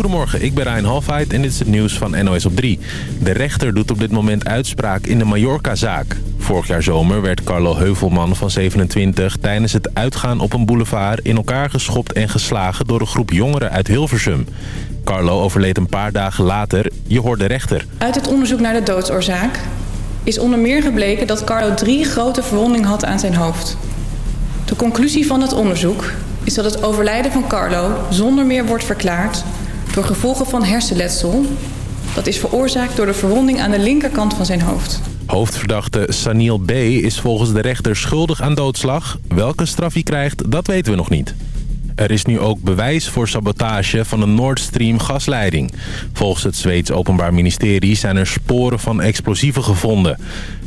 Goedemorgen, ik ben Ryan Halfheid en dit is het nieuws van NOS op 3. De rechter doet op dit moment uitspraak in de Mallorca-zaak. Vorig jaar zomer werd Carlo Heuvelman van 27 tijdens het uitgaan op een boulevard... in elkaar geschopt en geslagen door een groep jongeren uit Hilversum. Carlo overleed een paar dagen later. Je hoort de rechter. Uit het onderzoek naar de doodsoorzaak is onder meer gebleken dat Carlo drie grote verwondingen had aan zijn hoofd. De conclusie van het onderzoek is dat het overlijden van Carlo zonder meer wordt verklaard door gevolgen van hersenletsel. Dat is veroorzaakt door de verwonding aan de linkerkant van zijn hoofd. Hoofdverdachte Saniel B. is volgens de rechter schuldig aan doodslag. Welke straf hij krijgt, dat weten we nog niet. Er is nu ook bewijs voor sabotage van een Nord Stream gasleiding. Volgens het Zweeds Openbaar Ministerie zijn er sporen van explosieven gevonden.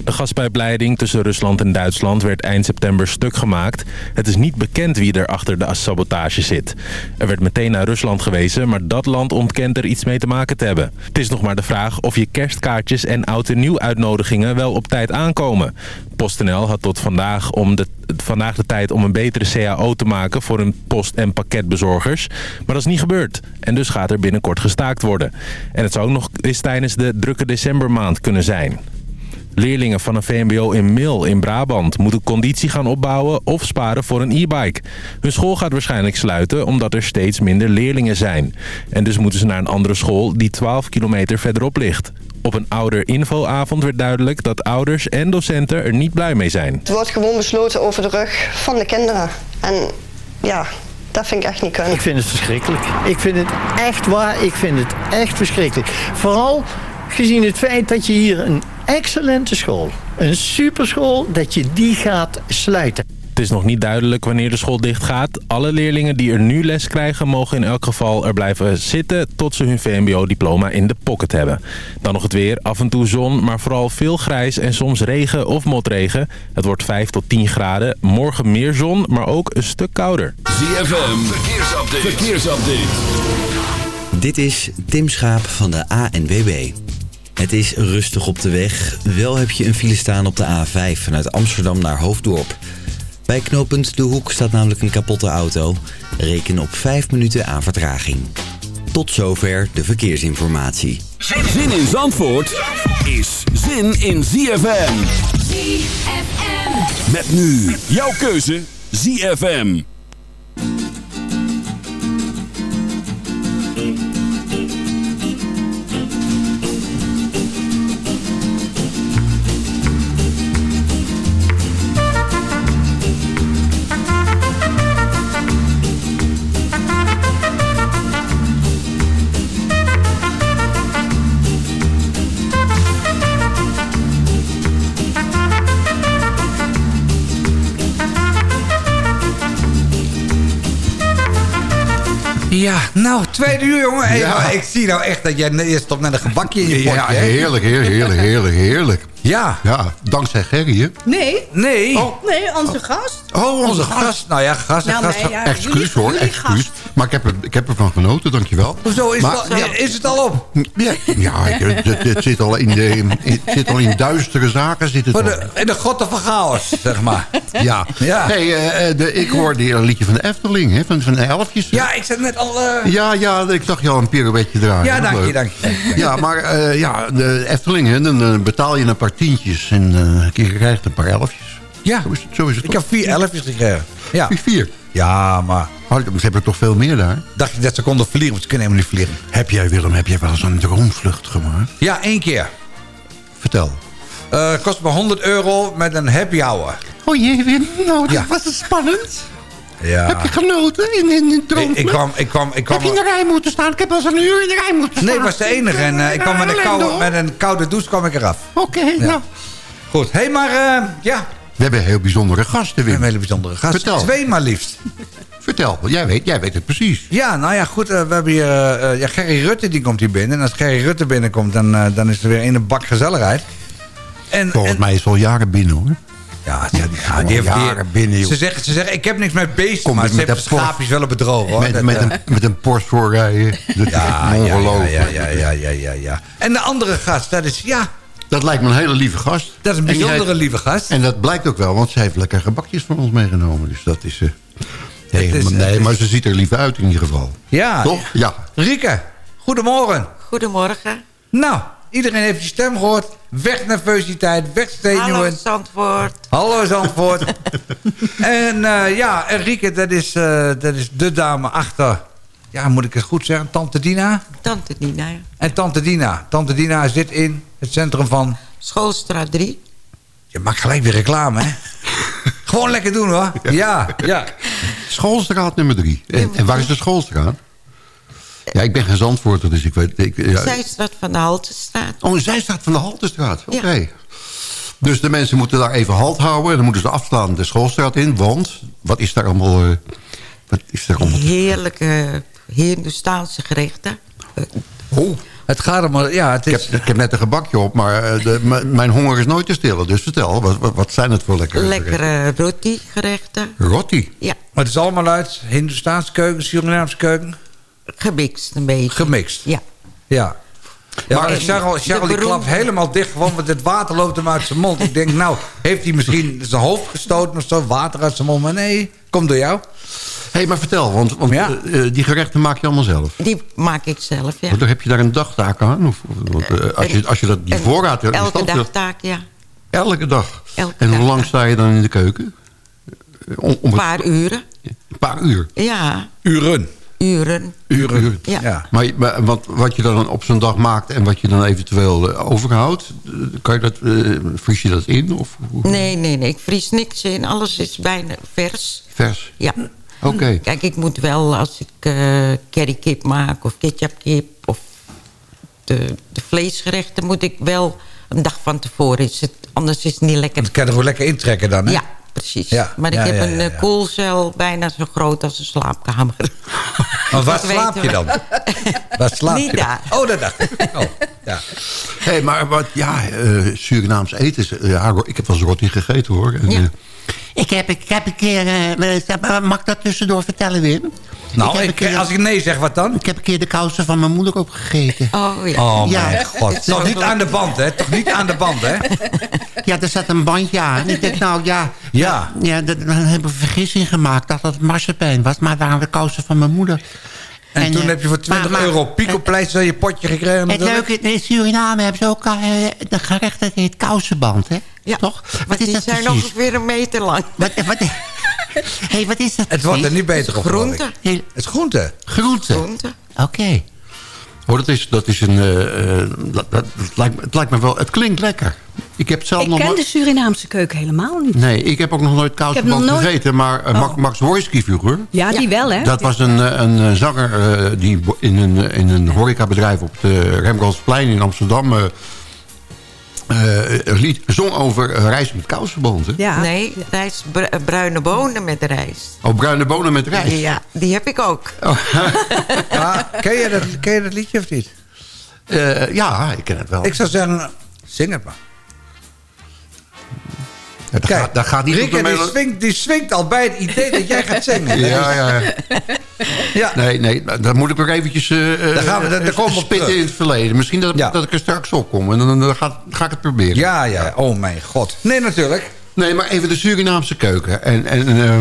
De gaspijpleiding tussen Rusland en Duitsland werd eind september stuk gemaakt. Het is niet bekend wie er achter de sabotage zit. Er werd meteen naar Rusland gewezen, maar dat land ontkent er iets mee te maken te hebben. Het is nog maar de vraag of je kerstkaartjes en oud en nieuw uitnodigingen wel op tijd aankomen. PostNL had tot vandaag, om de, vandaag de tijd om een betere CAO te maken voor hun post- en pakketbezorgers. Maar dat is niet gebeurd. En dus gaat er binnenkort gestaakt worden. En het zou ook nog eens tijdens de drukke decembermaand kunnen zijn. Leerlingen van een VMBO in Mil in Brabant moeten conditie gaan opbouwen of sparen voor een e-bike. Hun school gaat waarschijnlijk sluiten omdat er steeds minder leerlingen zijn. En dus moeten ze naar een andere school die 12 kilometer verderop ligt. Op een ouder-infoavond werd duidelijk dat ouders en docenten er niet blij mee zijn. Het wordt gewoon besloten over de rug van de kinderen. En ja, dat vind ik echt niet kunnen. Ik vind het verschrikkelijk. Ik vind het echt waar, ik vind het echt verschrikkelijk. Vooral gezien het feit dat je hier een excellente school, een superschool, dat je die gaat sluiten. Het is nog niet duidelijk wanneer de school dicht gaat. Alle leerlingen die er nu les krijgen mogen in elk geval er blijven zitten... tot ze hun VMBO-diploma in de pocket hebben. Dan nog het weer, af en toe zon, maar vooral veel grijs en soms regen of motregen. Het wordt 5 tot 10 graden. Morgen meer zon, maar ook een stuk kouder. ZFM, verkeersupdate. verkeersupdate. Dit is Tim Schaap van de ANWB. Het is rustig op de weg. Wel heb je een file staan op de A5 vanuit Amsterdam naar Hoofddorp. Bij knooppunt De Hoek staat namelijk een kapotte auto. Reken op 5 minuten aan vertraging. Tot zover de verkeersinformatie. Zin in Zandvoort is zin in ZFM. ZFM. Met nu jouw keuze ZFM. Ja, nou, tweede uur, jongen. Hey, Ja. ik zie nou echt dat jij eerst stopt met een gebakje in je potje. Ja, heerlijk, heerlijk, heerlijk, heerlijk. Ja. Ja, dankzij Gerry, hè? Nee, Nee. Oh, nee, onze gast. Oh, onze gast. Nou ja, gast en Nou, gast. nee, ja, excuus jullie- hoor, jullie excuus. gast. Maar ik heb, er, ik heb ervan genoten, dankjewel. Hoezo, is, Maar- het al, ja, is het al op? Ja, ja het, het- het zit al in, de, het zit al in duistere zaken. Zit het de, in de grotten van chaos, zeg maar. Ja. Ja. Hey, eh, eh, de, ik hoorde een liedje van de Efteling, hè, van, van de elfjes. Ja, ik zat net al... eh, Ja, ja, ik zag je al een pirouetje draaien. Ja, dank je, dank je. Ja, maar eh, ja, de Efteling, hè, dan betaal je een paar tientjes en eh, je krijgt een paar elfjes. Ja, Zo is het, zo is het ik toch? heb vier elfjes gekregen. Ja. Vier, vier. Ja, maar Oh, ze hebben er toch veel meer daar? dacht je dat ze konden vliegen, want ze kunnen helemaal niet vliegen. Heb jij, Willem, heb jij wel eens een droomvlucht gemaakt? Ja, één keer. Vertel. Eh kost me 100 euro met een happy hour. Oh jee, Wim, nou, dat Ja. was het spannend. Ja. Heb je genoten in, in, in ik, droomvlucht? ik kwam, ik kwam, ik kwam... Heb je in de rij moeten staan? Ik heb al zo'n uur in de rij moeten staan. Nee, ik was de enige. En eh, ik kwam met een, koude, met een koude douche kwam ik eraf. Oké, nou. Goed. Hé, hey, maar eh, ja, We hebben heel bijzondere gasten, we hebben een hele bijzondere gast. Vertel. Twee maar liefst. Vertel, want jij weet, jij weet het precies. Ja, nou ja, goed. eh, we hebben hier... eh, eh, ja, Gerry Rutte die komt hier binnen. En als Gerry Rutte binnenkomt, dan, eh, dan is er weer een bak gezelligheid. En, Volgens en- mij is het al jaren binnen, hoor. Ja, ja, Al die heeft jaren binnen, joh. Ze zeggen, ze zeggen, ik heb niks met beesten, Kom maar ik ze hebben schaapjes wel bedrogen. Hoor. Met, met, eh, een, met een Porsche voorrijden. Dat is ja, ongelooflijk. ja, ja, ja, ja, ja, ja. En de andere gast, dat is, ja, Dat lijkt me een hele lieve gast. dat is een bijzondere heeft- lieve gast. En dat blijkt ook wel, want ze heeft lekker gebakjes van ons meegenomen. Dus dat is... eh, nee, is- maar, nee het is- maar ze ziet er lief uit in ieder geval. Ja. Toch? Ja. Rieke. Goedemorgen. Goedemorgen. Nou, iedereen heeft je stem gehoord. Weg nervositeit, weg Hallo zenuwen. Zandvoort. Hallo Zandvoort. en eh, ja, Enrique, dat is, eh, dat is de dame achter... Ja, moet ik het goed zeggen? Tante Dina? Tante Nina. ja. En Tante Dina. Tante Dina zit in het centrum van... Schoolstraat 3. Je maakt gelijk weer reclame, hè? Gewoon lekker doen, hoor. Ja, ja. Schoolstraat nummer drie. En, en waar is de schoolstraat? Ja, ik ben geen Zandvoorter, dus ik weet... Ik, ja. Zijstraat van de Haltestraat. Oh, zijstraat van de Haltestraat. Oké. Dus de mensen moeten daar even halt houden. En dan moeten ze afslaan de schoolstraat in. Want, wat is daar allemaal... eh, wat is daar allemaal... Heerlijke Hindoestaanse gerechten. Eh, Oh, het gaat om... Ja, het Ik is... heb, ik heb net een gebakje op, maar eh, de, mijn honger is nooit te stillen. Dus vertel, wat, wat, zijn het voor lekkere Lekkere roti gerechten. Roti. Ja, Maar het is allemaal uit Hindoestaanse keuken, Surinaamse keuken. Gemixt een beetje. Gemixt. Ja. Ja. Ja, Maar Charles, Charles die beroemde- klapt helemaal dicht gewoon, want het water loopt hem uit zijn mond. Ik denk, nou, heeft hij misschien zijn hoofd gestoten of zo, water uit zijn mond. Maar nee, komt door jou. Hé, hey, maar vertel, want, want Ja. eh, eh, die gerechten maak je allemaal zelf. Die maak ik zelf, ja. Heb je daar een dagtaak aan? Of, want, eh, als, je, als je dat, die voorraad... Elke stand- dagtaak, ja. Elke dag. Elke en hoe lang sta je dan in de keuken? Om, om Een het- paar uren. Een paar uur. Ja, Uren. Uren. Uren. Ja. Ja. Maar, maar wat, wat je dan op zo'n dag maakt en wat je dan eventueel eh, overhoudt... eh, kan je dat, eh, vries je dat in? Of hoe- Nee, nee, nee. Ik vries niks in. Alles is bijna vers. vers? Ja. Oké. Kijk, ik moet wel als ik eh currykip maak of ketchupkip of de, de vleesgerechten moet ik wel een dag van tevoren. Is het, anders is het niet lekker. Dat kan je er gewoon lekker intrekken dan, hè? Ja, precies. Ja, Maar ik ja, heb ja, een eh, koelcel bijna zo groot als een slaapkamer. Maar waar slaap je dan? Waar slaap Niet je dan? daar. Oh, dat dacht ik. Oh, ja. Hé, maar wat, ja, eh, Surinaams eten... ro- ik heb wel eens roti gegeten, hoor. En, eh, Ik heb, ik heb een keer... eh, mag ik dat tussendoor vertellen, Wim? Nou, ik, keer- als ik nee zeg, wat dan? Ik heb een keer de kousen van mijn moeder opgegeten. Oh ja. Oh, Ja. mijn god. Toch niet aan de band, hè? Toch niet aan de band, hè? Ja, er zat een bandje aan. Ik denk, nou ja... Ja. Ja, dat- dan hebben we een vergissing gemaakt dat het marsepein was. Maar het waren de kousen van mijn moeder. En, toen eh, heb je voor 20 maar- euro picopleisters in je potje gekregen. Het leuke, in Suriname hebben ze ook uh, een gerecht dat heet kousenband, hè? Ja, Toch? maar die zijn precies? ongeveer een meter lang. Wat, wat, hey, wat is dat Het wordt er niet beter op. Groente. Het is groente. Groente. Groente. Oké. Hoor, dat is, dat is een... eh, eh, dat, dat, het, lijkt, me- het lijkt me wel... Het klinkt lekker. Ik heb zelf Ik nog ken nooit- de Surinaamse keuken helemaal niet. Nee, ik heb ook nog nooit nog nooit- gegeten. Maar eh, Max, Max Wojski vroeger... Ja, die wel, hè? Dat was een, een zanger eh, die in een, in een horecabedrijf op uh, Rembrandtsplein in Amsterdam... eh, eh, lied, zong over eh, rijst met kousenband. hè? Ja. Nee, rijst, eh, bruine bonen met rijst. Oh, bruine bonen met rijst. Ja, die heb ik ook. Ja, ken, je dat, ken je dat liedje of niet? Eh, ja, ik ken het wel. Ik zou zeggen, zing het maar. Dat, Kijk, gaat, dat gaat niet de die, swingt, die swingt al bij het idee dat jij gaat zingen. Ja, ja. ja. Nee, nee, dan moet ik weer eventjes uh, Daar gaan we- daar- daar komen spitten terug. in het verleden. Misschien dat, Ja. dat ik er straks op kom. En dan, dan ga, ga ik het proberen. Ja, ja. Oh mijn god. Nee, natuurlijk. Nee, maar even de Surinaamse keuken. En, en eh,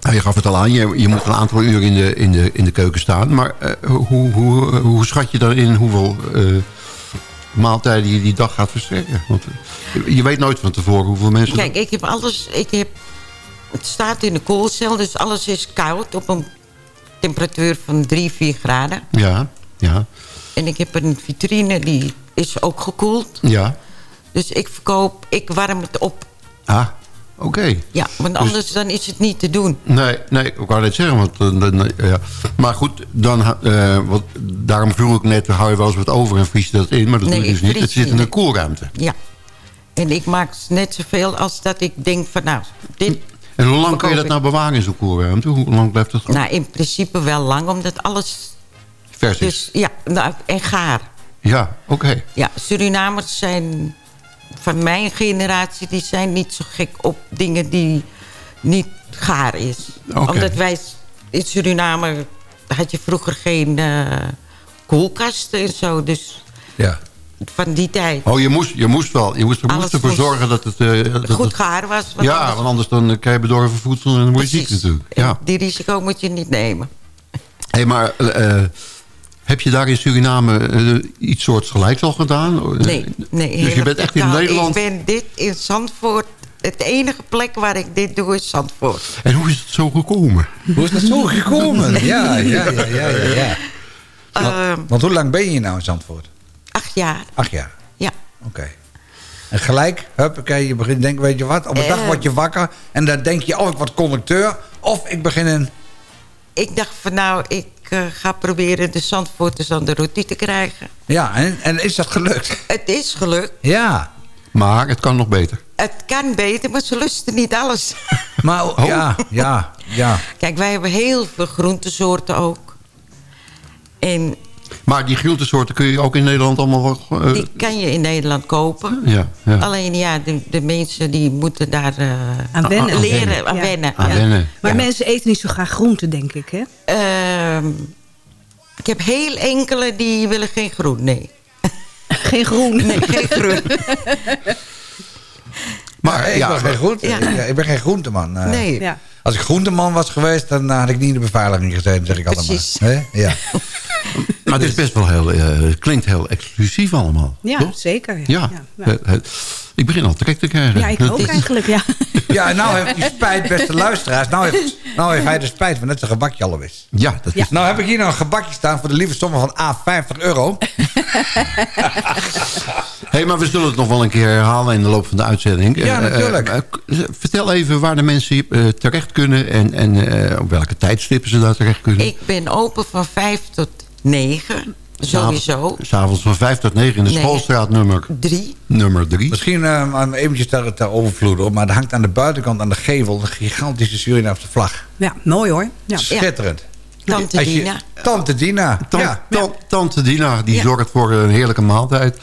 nou, je gaf het al aan, je, je moet een aantal uur in de, in de, in de keuken staan. Maar eh, hoe, hoe, hoe schat je dan in hoeveel eh, maaltijden je die dag gaat verstrekken? Want je weet nooit van tevoren hoeveel mensen... Kijk, ik heb alles... Ik heb, het staat in de koelcel, dus alles is koud op een temperatuur van 3, 4 graden. Ja, ja, En ik heb een vitrine, die is ook gekoeld. ja. Dus ik verkoop, ik warm het op. Ah, oké. Ja, want Dus- anders dan is het niet te doen. Nee, nee, ik wou net zeggen. Want, eh, eh, ja. Maar goed, dan, eh, wat, daarom vroeg ik net, hou je wel eens wat over en vries je dat in. Maar dat Nee, doe je dus ik niet. Het zit in een koelruimte. Ja. En ik maak net zoveel als dat ik denk van nou, dit... En hoe lang kun je dat nou bewaren in zo'n koelruimte? Hoe lang blijft dat goed? Nou, in principe wel lang, omdat alles... vers is? Dus ja, nou, en gaar. Ja, oké. Ja, Surinamers zijn van mijn generatie... die zijn niet zo gek op dingen die niet gaar is. Omdat wij in Suriname... had je vroeger geen eh, koelkasten en zo. Dus Ja. van die tijd. Oh, je moest, je moest wel. Je moest, je Alles moest ervoor zorgen dat het... eh, dat goed het- gaar was. want ja, anders- want anders dan krijg je bedorven voedsel en dan word je ziek natuurlijk. Ja. Die risico moet je niet nemen. Hey, maar eh, Heb je daar in Suriname eh, iets soorts gelijks al gedaan? Nee, nee. Dus je bent echt in totaal. Nederland... Ik ben dit in Zandvoort. Het enige plek waar ik dit doe is Zandvoort. En hoe is het zo gekomen? Hoe is dat zo gekomen? Ja, ja, ja, ja, ja. ja. Ehm, Want, want hoe lang ben je nou in Zandvoort? acht jaar. Acht jaar. Ja. Oké. En gelijk, huppakee, je begint denk weet je wat, op een dag Eh. word je wakker en dan denk je, oh, ik word conducteur, of ik begin een... Ik dacht van nou, ik eh, ga proberen de Zandvoorters aan de route te krijgen. Ja, en, en is dat gelukt? Het is gelukt. Ja. Maar het kan nog beter. Het kan beter, maar ze lusten niet alles. Maar Oh. ja, ja, ja. Kijk, wij hebben heel veel groentesoorten ook. En Maar die groentesoorten kun je ook in Nederland allemaal wel... eh, die kan je in Nederland kopen. ja, ja. Alleen ja, de, de mensen die moeten daar eh, Aan wennen. leren, aan Ja. wennen. Aan Ja. wennen. Maar Ja. mensen eten niet zo graag groenten, denk ik, hè? Ehm, ik heb heel enkele die willen geen groen, nee. Geen groen. Nee, geen groen. Maar ik, ja, ben geen groente, Ja. ja, ik ben geen groenteman. eh. Nee. Ja. Als ik groenteman was geweest, dan had ik niet in de beveiliging gezeten, zeg ik altijd Precies. Ja. maar het is best wel heel... eh, klinkt heel exclusief allemaal. Ja, toch? zeker. Ja, Ja. ja. Het- het- ik begin al trek te krijgen. Ja, ik ook is- eigenlijk, ja. ja, en nou heeft hij spijt, beste luisteraars. Nou heeft, nou heeft hij de spijt van dat zijn gebakje al is. Ja, dat is... Nou heb ik hier nog een gebakje staan voor de lieve sommen van A50 euro. hey, maar we zullen het nog wel een keer herhalen in de loop van de uitzending. Ja, Eh, natuurlijk. eh, eh, vertel even waar de mensen eh, terecht kunnen... en, en eh, op welke tijdstippen ze daar terecht kunnen. Ik ben open van 5 tot 9. Sowieso. S'avonds van 5 tot 9 in de Nee. schoolstraat nummer, 3. nummer 3. Misschien eh, maar eventjes ter, ter overvloeden. Maar er hangt aan de buitenkant, aan de gevel... een gigantische Surinaamse vlag. Ja, mooi hoor. Ja. Schitterend. Tante Als je- Dina. Tante Dina. Tan- ja. tan- Tante Dina, die Ja. zorgt voor een heerlijke maaltijd.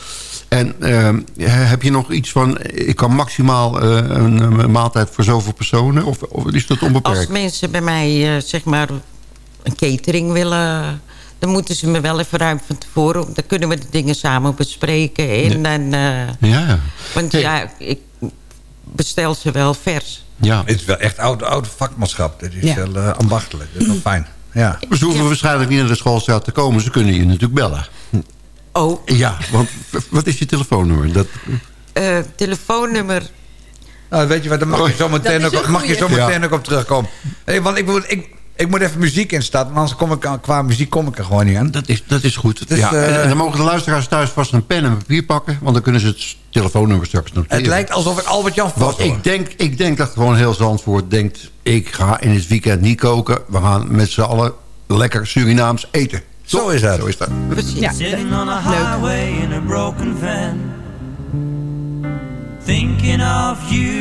En ehm, heb je nog iets van... ik kan maximaal eh, een, een maaltijd voor zoveel personen? Of, of is dat Als onbeperkt? mensen bij mij eh, zeg maar een catering willen... dan moeten ze me wel even ruim van tevoren... dan kunnen we de dingen samen bespreken. En dan, eh, Ja, want Hey. ja, ik bestel ze wel vers. ja. Het is wel echt oud, oud vakmanschap. Dit is Ja. wel eh, ambachtelijk. Dat is wel fijn. Ja. Ze hoeven Ja. waarschijnlijk niet naar de schoolstraat te komen. Ze kunnen je natuurlijk bellen. Oh, Ja, want wat is je telefoonnummer? Dat, eh, telefoonnummer... Nou, weet je wat, daar mag je zo meteen, Dat ook, mag je zo meteen Ja. ook op terugkomen. Hey, want ik, moet, ik, ik moet even muziek instarten, want anders kom ik, qua muziek kom ik er gewoon niet aan. dat, is, dat is goed. Dus, ja. eh, en dan mogen de luisteraars thuis vast een pen en papier pakken. Want dan kunnen ze het telefoonnummer straks noteren. Het lijkt alsof ik Albert-Jan vast ik denk, ik denk dat gewoon heel Zandvoort denkt... ik ga in het weekend niet koken. We gaan met z'n allen lekker Surinaams eten. Zo is dat. Zo is dat. Precies. Ja. Sitting on a highway in a broken van Thinking of you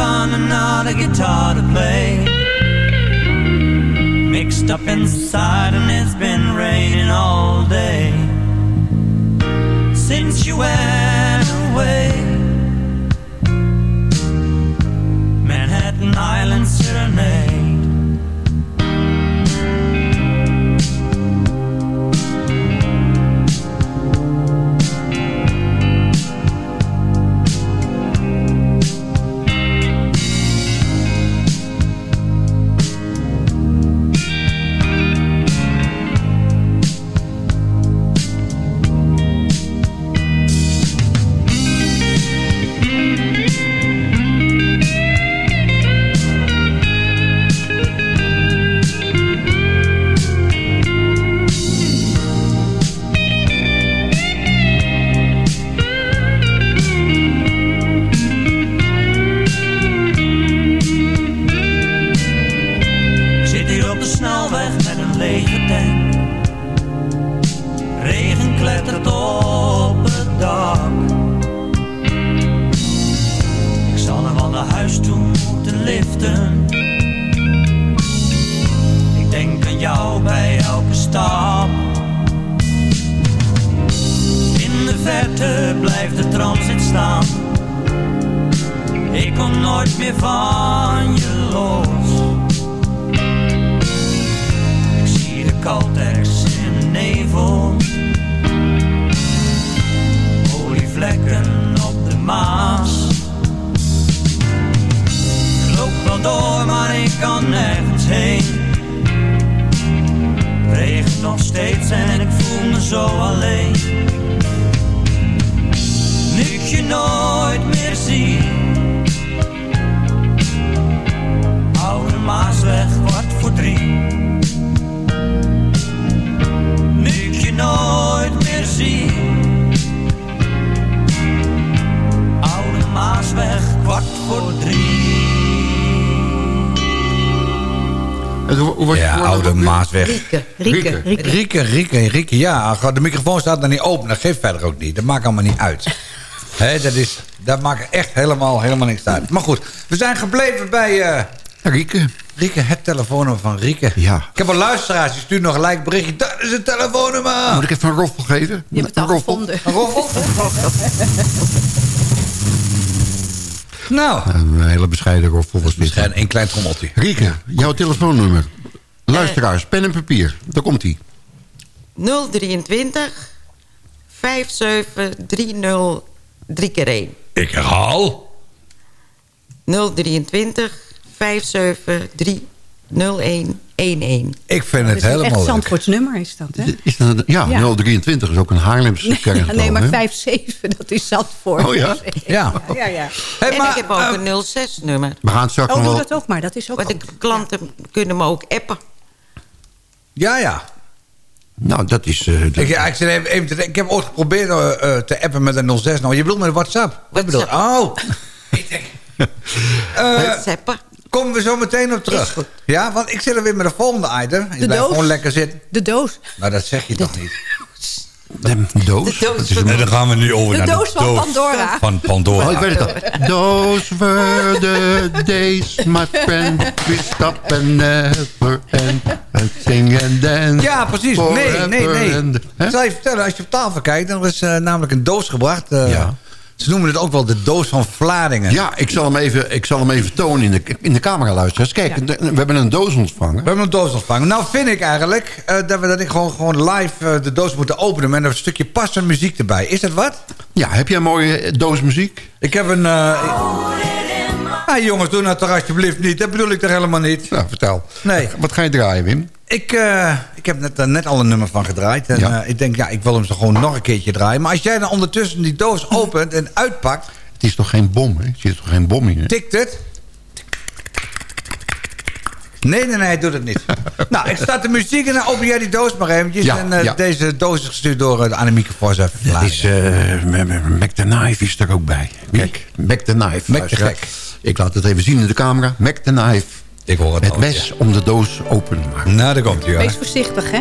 run and not a guitar to play. Mixed up inside and it's been raining all day. Since you went away. Manhattan Island Serenade huis toe moeten liften. Ik denk aan jou bij elke stap. In de verte blijft de transit staan. Ik kom nooit meer van je los. Ik zie de Caltex in de nevel. Olievlekken op de Maas. Door, maar ik kan nergens heen. Het regent nog steeds en ik voel me zo alleen. Nu ik je nooit meer zie. Oude Maasweg, kwart voor drie. Nu ik je nooit meer zie. Oude Maasweg, kwart voor drie. Hoe, hoe was je Ja, oude? Maasweg. Rieke. Rieke. Rieke. Rieke, Rieke, Rieke. Ja, de microfoon staat nog niet open. Dat geeft verder ook niet. Dat maakt allemaal niet uit. Dat, is, dat maakt echt helemaal, helemaal niks uit. Maar goed, we zijn gebleven bij... eh, Rieke. Rieke, het telefoonnummer van Rieke. Ja. Ik heb een luisteraar, die stuurt nog gelijk een berichtje. Dat is het telefoonnummer. Moet ik even een roffel geven? Je hebt het al Een roffel? gevonden. Een roffel? nou, Een hele bescheiden roffel misschien een klein trommeltje. Rieke, jouw telefoonnummer. Luisteraars, pen en papier. Daar komt hij. 023 5730 3 keer 1. Ik herhaal. 023 5730 0111. Ik vind het is een helemaal echt. Zandvoorts nummer is dat, hè? Is dat een- ja, Ja. 023 is ook een Haarlemse kerngetal. nee, maar hè? 5-7, dat is Zandvoort. Oh ja? Ja. Ja, ja. Hey, en maar, ik heb ook eh, een 06-nummer. We gaan het straks Oh, doe dat ook maar. Dat is ook Want de klanten kunnen me ook appen. ja, ja. Nou, dat is... eh, dat- Ik, ja, ik, even, even ik heb ooit geprobeerd eh, eh, te appen met een 06. Nou, je bedoelt met WhatsApp. Dat bedoel Oh. ik denk... Eh, WhatsAppen. Komen we zo meteen op Is terug. goed. Ja, want ik zit er weer met de volgende item. Je De blijft doos. gewoon lekker zitten. De doos. Nou, dat zeg je toch niet? de doos? De doos is van- Nee, dan gaan we nu over De naar doos de van doos Pandora. van Pandora. Oh, ik weet het al. Those were the days, my friend. We stop and never end. And sing and dance. Ja, precies. Nee, nee, nee. Ik zal je vertellen, als je op tafel kijkt, dan is eh, namelijk een doos gebracht. eh, Ja. Ze noemen het ook wel de doos van Vlaardingen. Ja, ik zal hem even, ik zal hem even tonen in de, in de camera luisteren. Kijk, we hebben een doos ontvangen. We hebben een doos ontvangen. Nou vind ik eigenlijk eh, dat we dat ik gewoon, gewoon live eh, de doos moeten openen... met een stukje passende muziek erbij. Is dat wat? Ja, heb jij een mooie eh, doos muziek? Ik heb een... eh ah, jongens, doe nou toch alsjeblieft niet. Dat bedoel ik toch helemaal niet. Nou, vertel. Nee. Wat ga je draaien, Wim? Ik, eh, ik heb net, eh, net al een nummer van gedraaid. En Ja. eh, ik denk, ja, ik wil hem zo gewoon nog een keertje draaien. Maar als jij dan ondertussen die doos opent en uitpakt... Het is toch geen bom, hè? Er zit toch geen bom in, hè? Tikt het? Nee, nee, nee, hij doet het niet. nou, ik start de muziek en dan open jij die doos maar eventjes. Ja, en ja. deze doos is gestuurd door uh, Annemieke Vos uit Dat is, uh, Mac the Knife is er ook bij. Kijk, Mac the Knife. Mac gek. Ik laat het even zien in de camera. Mac the Knife. Ik hoor het Het al, mes ja. om de doos open te maken. Nou, daar komt hij. Wees voorzichtig, hè?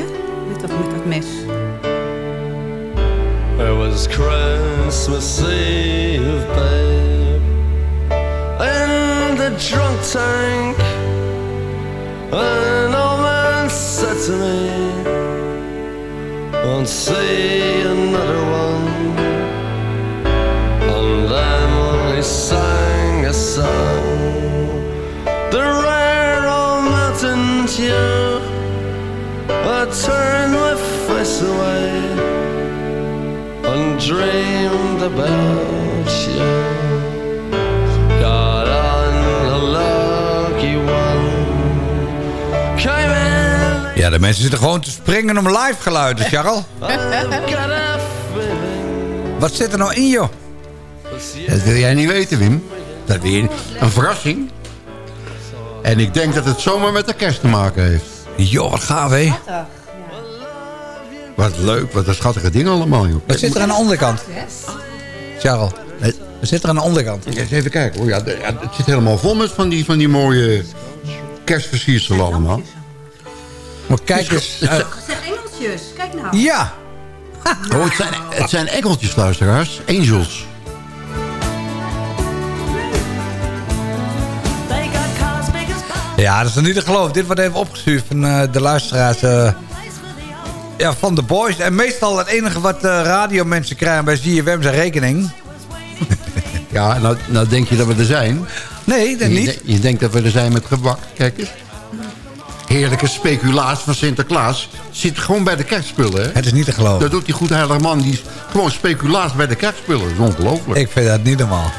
Met dat, met dat mes. It was Christmas Eve, babe, in the drunk tank. An old man said to me, Won't see another one. About you. Got on a lucky one. Came in Ja, de mensen zitten gewoon te springen om live geluiden, Charles. Feeling. Wat zit er nou in, joh? Dat wil jij niet weten, Wim. Dat wil je niet. Een verrassing. En ik denk dat het zomaar met de kerst te maken heeft. Joh, wat gaaf, hé. Wat leuk, wat een schattige dingen allemaal, joh. Wat zit er aan de onderkant? Charles, Het- wat zit er aan de onderkant? Eens even kijken hoor. Ja, het zit helemaal vol met van die, van die mooie kerstversierselen allemaal. Maar kijk eens. Het zijn engeltjes. Kijk nou. ja, Oh, het zijn, het zijn engeltjes, luisteraars. Angels. Ja, dat is niet te geloven. Dit wordt even opgestuurd van eh, de luisteraars eh, ja, van de boys. En meestal het enige wat uh, radiomensen krijgen bij ZFM zijn rekening. Ja, nou, nou denk je dat we er zijn. Nee, dat niet. je denkt dat we er zijn met gebak. Kijk eens. Heerlijke speculaas van Sinterklaas. Zit gewoon bij de kerstspullen. Hè? Het is niet te geloven. Dat doet die goed heilige man. Die is gewoon speculaas bij de kerstspullen. Dat is ongelooflijk. Ik vind dat niet normaal.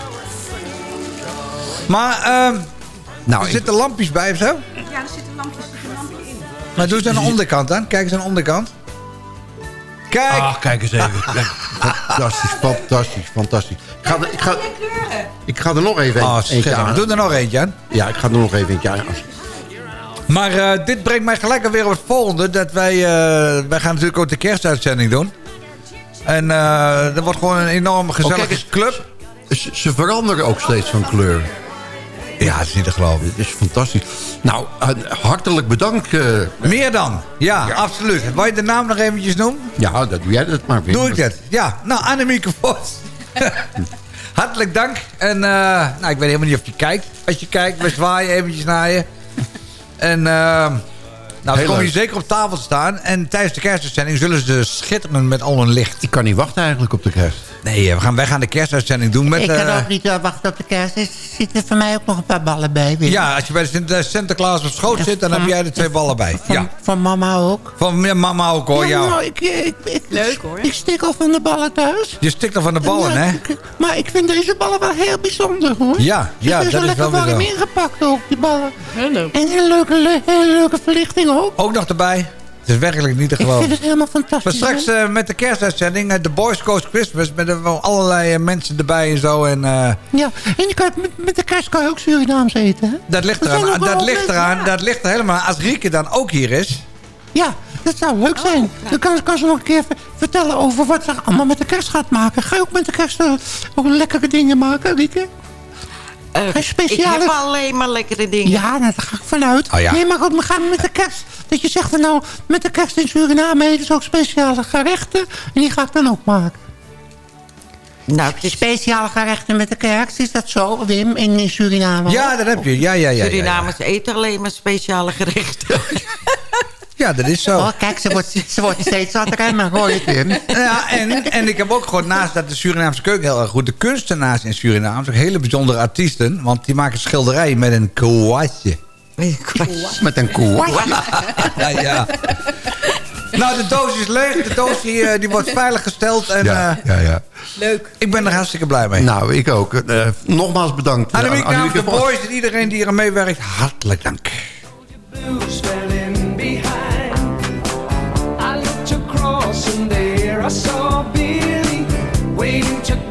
Maar ehm Nou, er ik- zitten lampjes bij of zo? Ja, er zitten lampjes, er zit een lampje in. Maar doe eens aan de onderkant aan. Kijk eens aan de onderkant. Kijk! Ach, kijk eens even. Fantastisch, fantastisch, fantastisch. Ik ga, er- ik ga, ik ga er nog even Oh, eentje schitterend. aan. Doe er nog eentje aan. Ja, ik ga er nog even eentje aan. Maar eh, dit brengt mij gelijk alweer op het volgende. Dat wij, eh, wij gaan natuurlijk ook de kerstuitzending doen. En eh er wordt gewoon een enorme gezellige Oh, eens. club. Ze, ze veranderen ook steeds van kleur. Ja, dat is niet te geloven. Dit is fantastisch. Nou, eh, hartelijk bedankt. eh. Meer dan. Ja, absoluut. Wil je de naam nog eventjes noemen? ja, dat doe jij dat maar. Wim. Doe ik dat? Ja. Nou, Annemieke Vos. Hartelijk dank. En eh, nou, ik weet helemaal niet of je kijkt. Als je kijkt, we zwaaien eventjes naar je. En eh, nou, dan Heel kom je leuk. zeker op tafel te staan. En tijdens de kerstuitzending zullen ze schitteren met al hun licht. Ik kan niet wachten eigenlijk op de kerst. Nee, we gaan, wij gaan de kerstuitzending doen met... ik kan eh, ook niet eh, wachten op de kerst. Er zitten voor mij ook nog een paar ballen bij. Ja, als je bij de eh, Sinterklaas op schoot zit, dan heb jij er twee ballen bij. Van, Ja. van mama ook. Van ja, mama ook hoor, Ja, ja. nou, ik, ik, ik, Leuk, hoor. Ik stik al van de ballen thuis. Je stikt er van de ballen, Ja, hè? Maar ik vind deze ballen wel heel bijzonder, hoor. Ja, ja, Ze zijn dat zo is lekker wel weer warm zo. ingepakt ook, die ballen. Hallo. En een leuke, le- hele leuke verlichting ook. Ook nog erbij. Het is werkelijk niet te Ik vind geloven. het helemaal Maar fantastisch. straks hè? eh, met de kerstuitzending, eh, de Boys Coast Christmas... met er wel allerlei eh, mensen erbij en zo. En, eh, Ja, en je kan, met, met de kerst kan je ook Surinaams eten, hè? dat ligt Er eraan. wel Dat ligt eraan. Dat ligt er helemaal aan. Als Rieke dan ook hier is... Ja, dat zou leuk zijn. Dan kan, kan ze nog een keer ver- vertellen over wat ze allemaal met de kerst gaat maken. Ga je ook met de kerst eh, ook lekkere dingen maken, Rieke? Geen speciale- Ik heb alleen maar lekkere dingen. Ja, nou, daar ga ik vanuit. Oh ja. Nee, maar goed, we gaan met de kerst. Dat je zegt van nou, met de kerst in Suriname eten ze ook speciale gerechten. En die ga ik dan ook maken. Nou, het is Speciale gerechten met de kerst, is dat zo, Wim, in, in Suriname? Ja, dat heb je. Ja, ja, ja. ja, ja. Surinamers eten alleen maar speciale gerechten. Ja, dat is zo. Oh, kijk, ze wordt, ze wordt steeds maar hoor je het, Wim. Ja, en, en ik heb ook gehoord, naast dat de Surinaamse keuken heel erg goed... de kunstenaars in Suriname, zijn hele bijzondere artiesten... want die maken schilderijen met een kouatje. Met een koe. Ja, ja. Nou, de doos is leeg. De doos die, eh, die wordt veiliggesteld. En Ja, eh, ja, ja. Leuk. ik ben er hartstikke blij mee. Nou, ik ook. Eh, nogmaals bedankt. Annemiek, namens de boys en iedereen die er meewerkt, hartelijk dank. Waiting to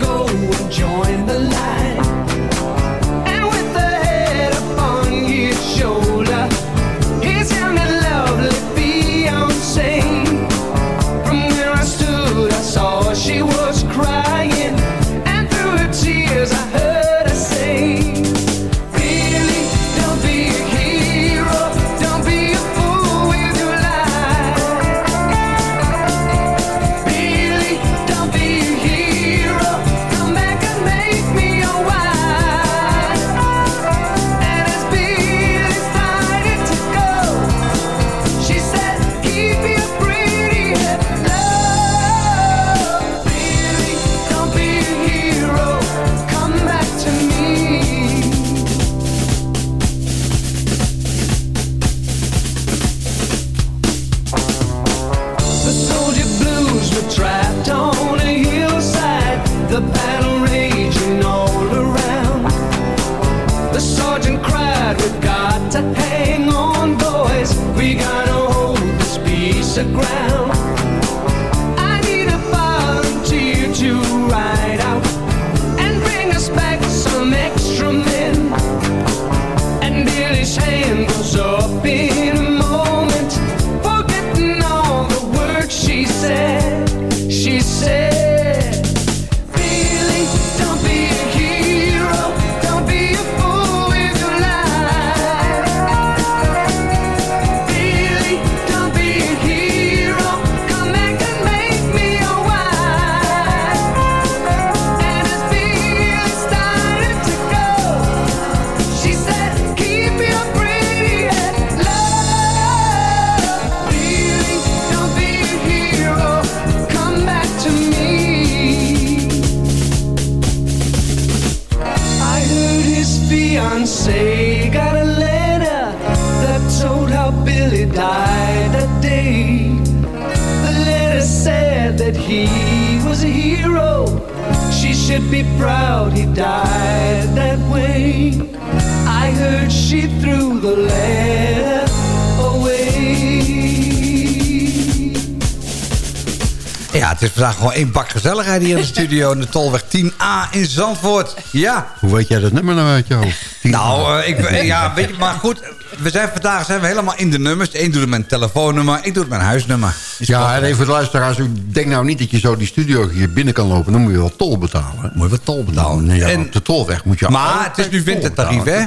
één bak gezelligheid hier in de studio... in de Tolweg 10A in Zandvoort. Ja. Hoe weet jij dat nummer nou uit je hoofd? Nou, eh, ik, ja, weet je, maar goed. We zijn vandaag zijn we helemaal in de nummers. Eén doet het met een telefoonnummer, ik doe het een huisnummer. Is Ja, wel- en even voor de luisteraars. ik Denk nou niet dat je zo die studio hier binnen kan lopen. Dan moet je wel tol betalen. Moet je wat tol betalen. Ja, En- op de tolweg moet je Maar het is nu wintertarief. Hè?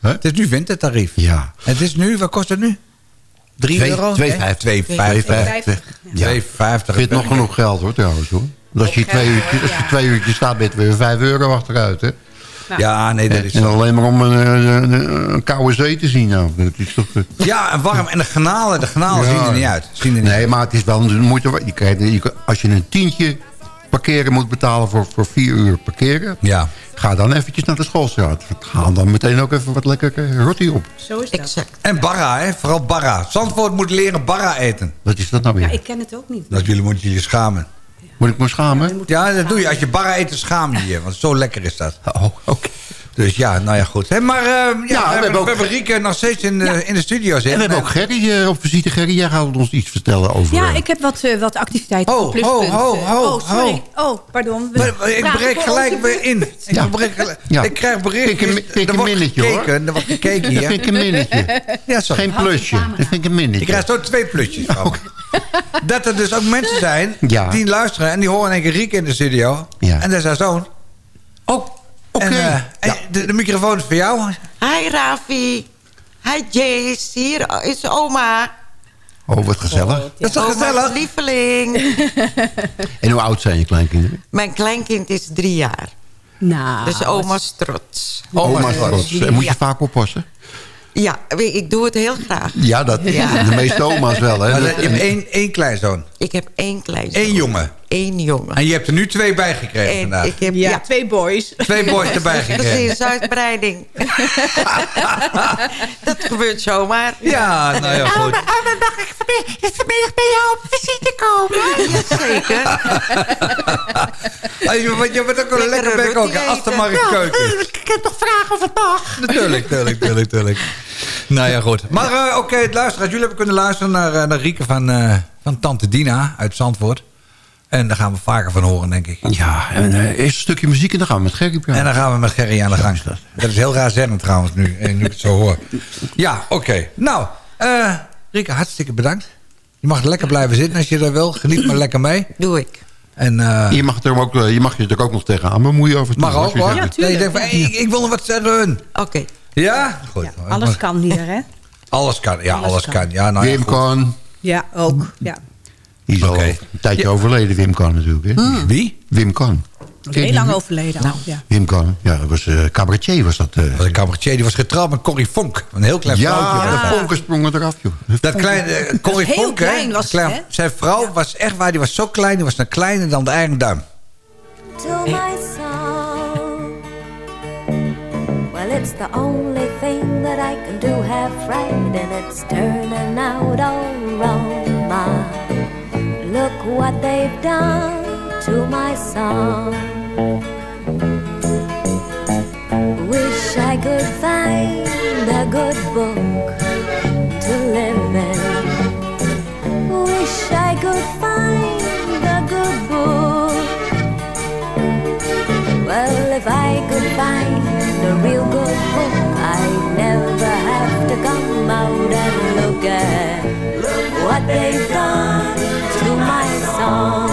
Het is nu wintertarief. Ja. Het is nu, wat kost het nu? 3 Twee- euro? 2,50. 2,50. 2,50. Vind nog genoeg geld hoor trouwens hoor. Want Als je, twee uurtjes, als je twee uurtjes staat, ben je weer 5 euro achteruit. Hè? Ja, nee, dat is en alleen maar om een, een, een, een koude zee te zien. Nou, dat is toch, eh, Ja, en warm. En de granalen, de granalen Ja. zien er niet uit. Zien er niet Nee, maar het is wel de moeite. Je krijgt, als je een tientje parkeren moet betalen voor, voor vier uur parkeren... Ja. ga dan eventjes naar de schoolstraat. Ga dan meteen ook even wat lekker eh, rotti op. Zo is dat. Exact. En barra, hè? Vooral barra. Zandvoort moet leren barra eten. Wat is dat nou weer? Ja, ik ken het ook niet. Dat jullie moeten je schamen. Moet ik me schamen? Ja, dat doe je. Als je barra eet, schaam je je. Want zo lekker is dat. Oh, oké. Dus ja, nou ja, goed. Maar eh, ja, we, hebben, hebben ook- hebben Rieke nog steeds in de, in de studio En zitten. we hebben ook Gerry eh, op visite. Gerry, jij gaat ons iets vertellen over... Ja, eh, ik heb wat, eh, wat activiteiten ho, eh. ho, oh, sorry. Oh, pardon. We Maar, ik breek gelijk weer in. Ik, breek gelijk- Ja. ik krijg berichtjes. Vind ik een- er een minnetje, hoor. gekeken, Er wordt gekeken Dat hier. vind ik een minnetje. Ja, sorry. Geen plusje. Dat vind ik een minnetje. Ik krijg zo twee plusjes me. Dat er dus ook mensen zijn Ja. die luisteren... en die horen in één keer Rieke in de studio. Ja. En dat is haar zoon. Oh, oké. En, eh, de, de microfoon is voor jou. Hi Rafi. Hi Jace. Hier is oma. Oh, wat gezellig. Dat is toch Oma's gezellig? lieveling. En hoe oud zijn je kleinkinderen? Mijn kleinkind is drie jaar. Nou, Dus oma's trots. Oma's trots. En moet je Ja. vaak oppassen? Ja, ik doe het heel graag. Ja, dat, Ja. de meeste oma's wel. Hè? Je hebt één, één kleinzoon. Ik heb één klein Eén jongen. Eén jongen. En je hebt er nu twee bij gekregen En vandaag. ik heb ja, ja, twee boys. Twee boys erbij gekregen. precies uitbreiding. dat gebeurt zomaar. Ja, nou ja, goed. mag ik vanmiddag bij jou op visite komen? Zeker. Ah, je, want je bent ook wel een lekker bek ook. een keuken. Ik kan toch vragen of het mag? Natuurlijk, natuurlijk, natuurlijk, natuurlijk. Nou ja, goed. Maar eh, oké, het luisteraars. Jullie hebben kunnen luisteren naar, eh, naar Rieke van, eh, van Tante Dina uit Zandvoort. En daar gaan we vaker van horen, denk ik. Ja, en eh, eerst een stukje muziek en dan gaan we met Gerry praten. En dan gaan we met Gerry aan de gang. Dat is heel raar zeggen trouwens nu, eh, nu ik het zo hoor. Ja, oké. Nou, eh Rieke, hartstikke bedankt. Je mag lekker blijven zitten als je dat wil. Geniet maar lekker mee. Doe ik. En, eh, Je mag, er ook, je mag je er ook nog tegenaan bemoeien over het mag ook hoor. Ja, Dat je denkt van, hey, ik, ik wil nog wat zeggen. Oké. Ja? Goed. Ja, alles kan hier, hè? Alles kan, ja, alles, Alles kan. kan. Ja, nou Wim. Ja, ook. Ja. Die is al Oké. een tijdje overleden, Wim kan natuurlijk. Hè? Wie? Wim kan. Heel lang overleden. Ja. Wim kan. Ja, dat was eh cabaretier was dat. eh. Dat was een cabaretier, die was getrouwd met Corrie Fonk. Een heel klein vrouwtje. ja, de vonken sprongen eraf, joh. De Dat kleine eh, Corrie heel Fonk, hè? klein was Klein- ze, hè? Zijn vrouw was echt waar, die was zo klein, die was nou kleiner dan de eigen duim. Well, it's the only thing that I can do half right, and it's turning out all wrong. Ma, look what they've done to my song. Wish I could find a good book to live in. Wish I could find a good book. Well, if I could find a real and look at what they've done to my song.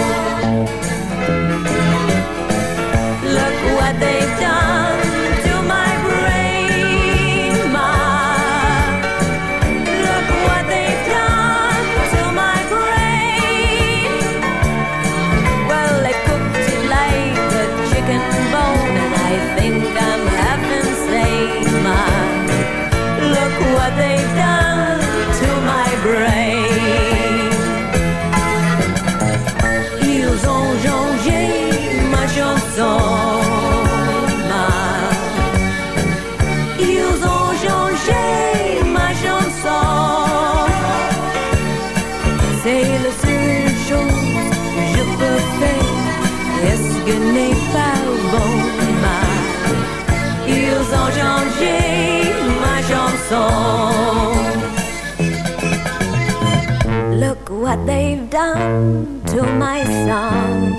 My song.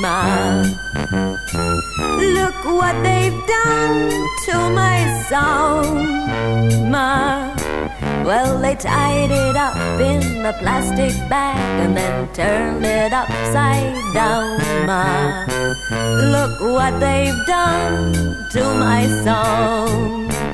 Ma, look what they've done to my song. Ma, well, they tied it up in a plastic bag and then turned it upside down. Ma, look what they've done to my song.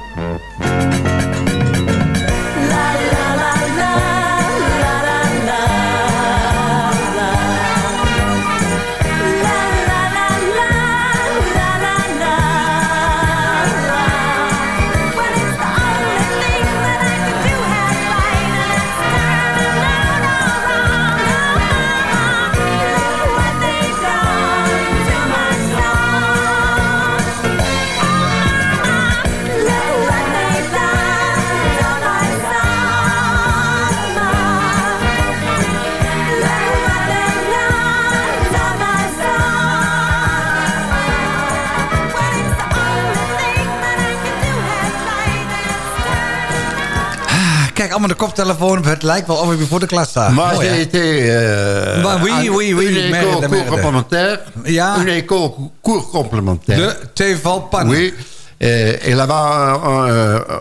Allemaal de koptelefoon op. Het lijkt wel of ik voor de klas sta. Maar Mooi, été... Euh, Maar oui, oui, oui, Une merde, école merde. cours complémentaire. Ja. Une école cours complémentaire. De Tevalpan. Oui. Et, et là-bas,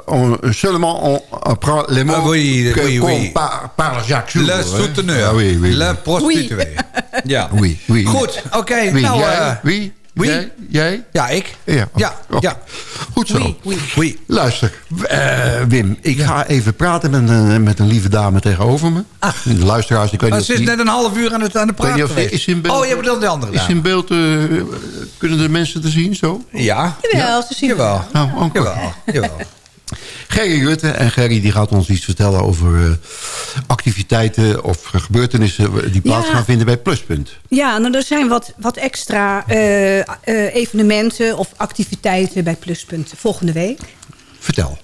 on, seulement on apprend les mots oui, que- oui, oui. par, Jacques Jour. Le souteneur. Ah, oui, oui. Le prostituee. Ja. Oui, oui. Goed, oké. Nou, jij? eh, Jij? Jij? Ja, ik. Ja, Ja, oké. ja. Goed zo. Oui. Luister, eh, Wim, ik ga even praten met een, met een lieve dame tegenover me. De luisteraars, ik weet Oh, niet ze is die- net een half uur aan het aan de of geweest. is in beeld, Oh, je bedoelt de andere Is dame. in beeld, eh, kunnen de mensen te zien zo? Ja. Jawel, ze zien Jawel. Oh, oké. Jawel. Jawel. Gerry Rutte. En Gerry die gaat ons iets vertellen over eh, activiteiten of gebeurtenissen die plaats Ja. gaan vinden bij Pluspunt. Ja, nou, er zijn wat, wat extra eh, evenementen of activiteiten bij Pluspunt volgende week. Vertel.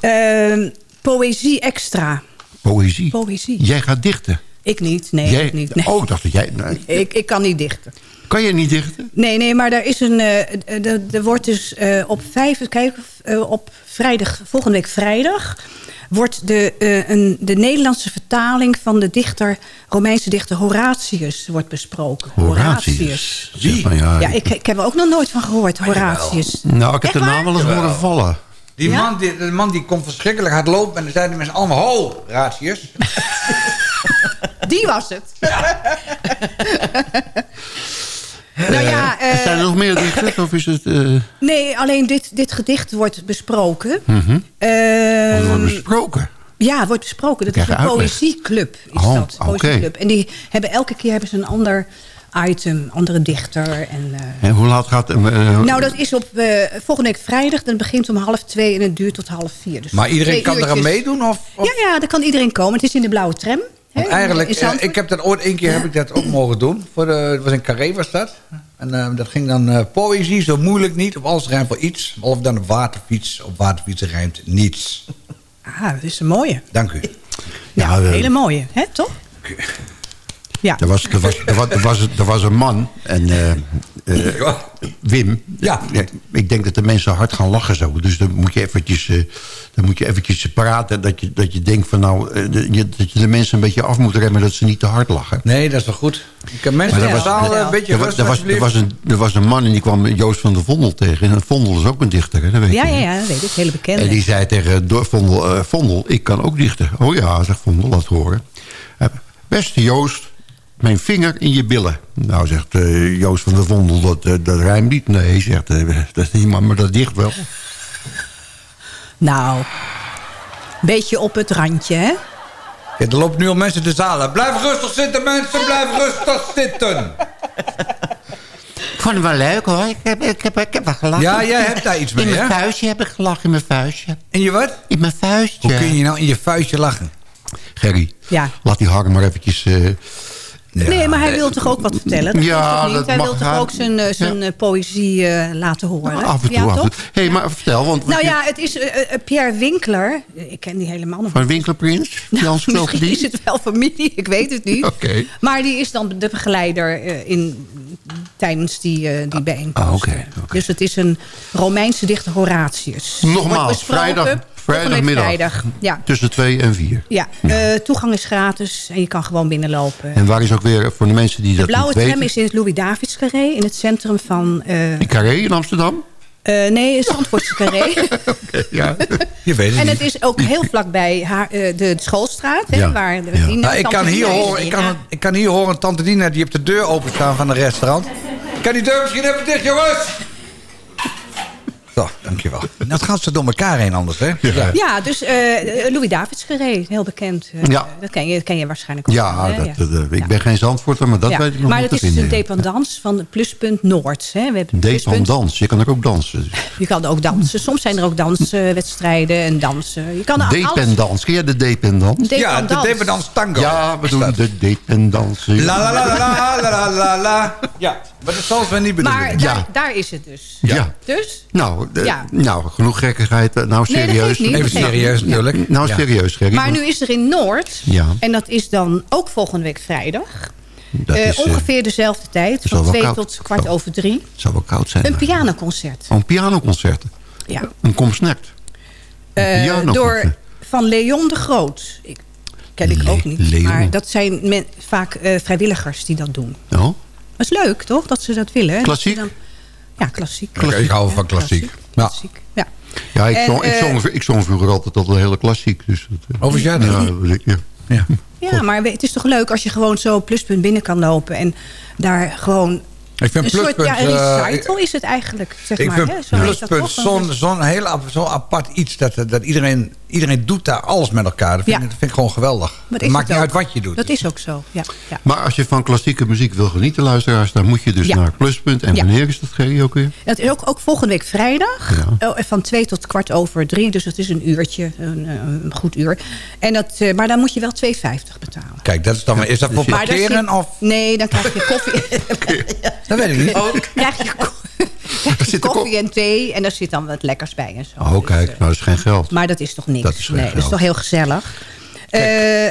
Ehm, poëzie extra. Poëzie. Poëzie. Jij gaat dichten. Ik niet, nee. jij, ik niet, nee. Oh, dacht dat jij... nee. Ik, ik kan niet dichten. Kan jij niet dichten? Nee, nee, maar er is een. eh, er- wordt dus eh, op vijf. Kijk, eh, op vrijdag, volgende week vrijdag. Wordt de, eh, een, de Nederlandse vertaling van de dichter, Romeinse dichter Horatius wordt besproken. Horatius. Zeg maar, ja, Ja, ik, ik heb er ook nog nooit van gehoord, Horatius. Nou, ik heb Echt de naam wel eens horen vallen. Die Ja? man, die, de man die komt verschrikkelijk hard lopen... en dan zeiden de mensen allemaal... Ho, Ratius. Die was het. nou ja, eh, Zijn er nog meer dichters? Of is het... eh nee, alleen dit, dit gedicht wordt besproken. Ehm, Wat wordt besproken? Ja, wordt besproken. Dat is een uitleg? poëzieclub. Is Oh, dat. En die hebben elke keer hebben ze een ander item, andere dichter. En, eh, En hoe laat gaat... eh, eh, nou, dat is op eh, volgende week vrijdag. Dat begint om half twee en het duurt tot half vier. Dus Maar iedereen kan eraan meedoen? Of, of? Ja, ja, daar kan iedereen komen. Het is in de blauwe tram. Eigenlijk, eh, ik heb dat ooit één keer heb ik dat ook mogen doen. Voor de, het was in Carré was dat. En eh, dat ging dan eh, poëzie, zo moeilijk niet. Op alles rijmt voor iets. Behalve dan op waterfiets. Op waterfietsen rijmt niets. Ah, dat is een mooie. Dank u. ja, Een eh, hele mooie, hè, toch? Ja. Er was, er, was, er, was, er, was, er was een man, en eh, eh, Wim. Ja. Ik denk dat de mensen hard gaan lachen zo. Dus dan moet je eventjes, eh, dan moet je eventjes praten. Dat je, dat je denkt van nou, eh, de- je- dat je de mensen een beetje af moet remmen. Dat ze niet te hard lachen. Nee, dat is wel goed. Ik heb mensen in de zaal een beetje Er er, was, er, was een, er was een man en die kwam Joost van der Vondel tegen. En Vondel is ook een dichter, hè? dat weet Ja, je. ja, ja, dat weet ik. Hele bekende. En die zei tegen Vondel, eh, Vondel, ik kan ook dichten. Oh ja, zegt Vondel, laat horen. Beste Joost, mijn vinger in je billen. Nou, zegt eh, Joost van der Vondel, dat, eh, dat rijmt niet. Nee, zegt eh, dat is niet, maar, maar dat dicht wel. Nou, beetje op het randje, hè? Ja, er lopen nu al mensen de zaal. Blijf rustig zitten, mensen. Blijf rustig zitten. Ik vond het wel leuk hoor. Ik heb, ik heb, ik heb wel gelachen. Ja, jij hebt daar iets mee, In mijn hè? vuistje heb ik gelachen, in mijn vuistje. In je wat? In mijn vuistje. Hoe kun je nou in je vuistje lachen? Gerry, Ja. laat die Harm maar eventjes... nee, maar hij wil toch ook wat vertellen? Dat Ja, niet? dat Hij mag wil toch ook zijn, eh, zijn eh, poëzie eh, laten horen? af en toe, ja, af en toch? toe. Maar vertel, want Nou ja, het is Pierre Winkler. Ik ken die helemaal nog van. Winklerprins, Nou, Jans misschien is het wel familie, ik weet het niet. Oké. Maar die is dan de begeleider in, tijdens die, die bijeenkomst. Ah, oké, Dus het is een Romeinse dichter Horatius. Nogmaals, vrijdag, Vrijdagmiddag. vrijdag, ja. Tussen 2 en 4. Ja, eh, toegang is gratis en je kan gewoon binnenlopen. En waar is ook weer, voor de mensen die de dat blauwe niet weten... tram is in het Louis-Davids Carré, in het centrum van... eh, In Carré in Amsterdam? eh, nee, het Zandvoortse Carré. Ja. Je weet het en niet. het is ook heel vlakbij haar, eh, de schoolstraat, hè, Ja. waar de Ja. Nou, ik, kan hier horen, ik, kan, ik kan hier horen Tante Dina die op de deur openstaan van een restaurant. Kan die deur misschien even dicht, jongens? Zo, dankjewel. Dat gaat ze door elkaar heen anders, hè? Ja. Ja, dus eh Louis-Davids Carré, heel bekend. Eh, Ja. Dat ken je, dat ken je waarschijnlijk ook Ja, wel, hè? dat, dat, eh, ik ben geen Zandvoorter, maar dat Ja. weet ik nog maar niet het te is een dependance van Pluspunt Noord. Hè. We hebben Pluspunt- Dependance, je kan er ook dansen. Je kan ook dansen. Soms zijn er ook danswedstrijden en dansen. Je kan er alles... Dependance, ken je de dependance? Ja, de dependance tango. Ja, we doen de dependance. La la la la la la la la. Ja, maar dat zal ze niet bedoelen. Maar daar, daar is het dus. Ja. Dus? Nou, de- Ja. nou, genoeg gekkigheid. Nou, serieus. Even serieus natuurlijk. Nou, Ja. serieus. Maar nu is er in Noord, Ja. en dat is dan ook volgende week vrijdag... Eh, is, eh, ongeveer dezelfde tijd, van twee koud. tot kwart over drie... Het zou wel koud zijn. een pianoconcert. Oh, een pianoconcert. Ja. Een komsnakt. Eh, pianoconcert. door van Leon de Groot. Ik, ken ik ook niet. Leon. Maar dat zijn men- vaak eh, vrijwilligers die dat doen. Oh, Dat is leuk, toch? Dat ze dat willen. Klassiek? Dat ze dan- ja, klassiek. Oké, ik hou van klassiek. Ja. Ja. ja, ik, En, zong, ik, eh, zong, ik zong vroeger altijd tot een hele klassiek. Dus dat, eh, Over jij dat? ja, dat weet ik, ja. Ja. Ja, maar het is toch leuk als je gewoon zo pluspunt binnen kan lopen... en daar gewoon... Ik vind een soort pluspunt... ja, eh, recital is het eigenlijk, zeg ik maar. vind hè? Zo pluspunt zo'n zo'n heel ap- zo apart iets. Dat, dat iedereen, iedereen doet daar alles met elkaar. Dat vind, Ja. ik, dat vind ik gewoon geweldig. Het maakt niet ook. uit wat je doet. Dat is ook zo, ja. ja. Maar als je van klassieke muziek wil genieten, luisteraars... dan moet je dus Ja. naar Pluspunt. En Ja. wanneer is dat, Gerry, ook weer? Dat is ook, ook volgende week vrijdag. Oh, van twee tot kwart over drie. Dus dat is een uurtje. Een, eh, een goed uur. En dat, eh, maar dan moet je wel 2,50 betalen. Kijk, dat is, dan, is dat voor daar parkeren? Of, Nee, dan krijg je koffie. dat weet ik niet. krijg je, ko- krijg je koffie en thee. En daar zit dan wat lekkers bij en zo. Oh, kijk, nou, dat is geen geld. Maar dat is toch niks? Dat is geen nee, dat is geld. toch heel gezellig. Eh,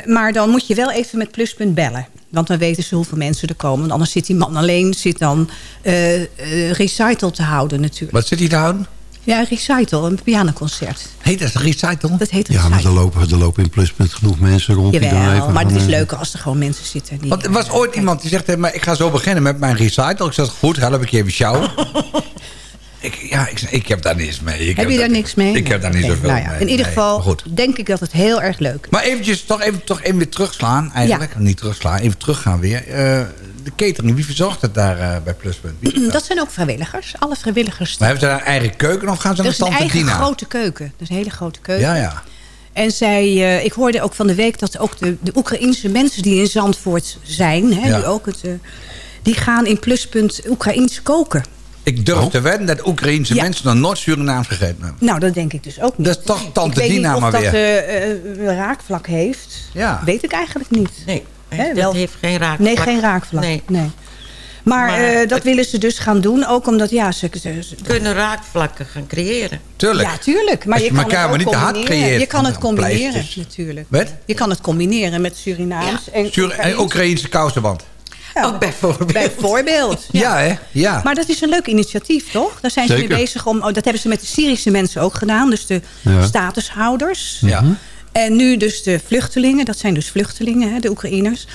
maar dan moet je wel even met Pluspunt bellen. Want dan weten ze hoeveel mensen er komen. Want anders zit die man alleen zit dan eh eh, recital te houden natuurlijk. Wat zit hij te houden? Ja, een recital, een pianoconcert. Heet dat een recital? Dat heet Ja, recital. maar er lopen, er lopen in Pluspunt genoeg mensen rond. die Jawel, even maar het is eh, leuker als er gewoon mensen zitten. Die, Want er was ooit iemand die zegt... Maar ik ga zo beginnen met mijn recital. Ik zeg, goed, help ik je even sjouwen. ik, ja, ik, ik heb daar niks mee. Ik heb je daar- niks mee? Ik heb daar niet Oké, zoveel nou ja, mee. In ieder geval denk ik dat het heel erg leuk is. Maar eventjes, toch even, toch even weer terugslaan eigenlijk. Niet terugslaan, even teruggaan weer. Eh, de catering, wie verzorgt het daar eh, bij Pluspunt? Doet dat? Dat zijn ook vrijwilligers. Alle vrijwilligers. Maar hebben ze daar een eigen keuken of gaan ze naar is een Tante eigen Dina? grote keuken. Dus een hele grote keuken. Ja, ja. En zij, eh, ik hoorde ook van de week dat ook de, de Oekraïense mensen die in Zandvoort zijn... Hè, Ja. die, ook het, eh, die gaan in pluspunt Oekraïens koken. Ik durf te wedden dat Oekraïense Ja. mensen nog nooit Surinaams gegeten hebben. Nou, dat denk ik dus ook niet. Dat is toch Tante ik weet Dina niet maar of dat weer. eh, eh, een raakvlak heeft. Ja. Weet ik eigenlijk niet. Nee, Dat wel- heeft geen raakvlak. Nee, geen raakvlak. Nee. Nee. Maar, Maar eh, dat het- willen ze dus gaan doen. Ook omdat, ja, ze... ze- ze- kunnen raakvlakken gaan creëren. Tuurlijk. Ja, tuurlijk. Maar Als je, je kan elkaar maar niet te hard combineren. creëert, Je kan het combineren, pleisters. natuurlijk. Wat? Je kan het combineren met Surinaams en Sur- en Oekraïense kousenband. Ja, Ook bijvoorbeeld. bijvoorbeeld. Ja, hè? Ja. Maar dat is een leuk initiatief, toch? Daar zijn ze mee bezig om... Oh, dat hebben ze met de Syrische mensen ook gedaan. Dus de Ja. statushouders. ja. En nu dus de vluchtelingen. Dat zijn dus vluchtelingen, hè, de Oekraïners.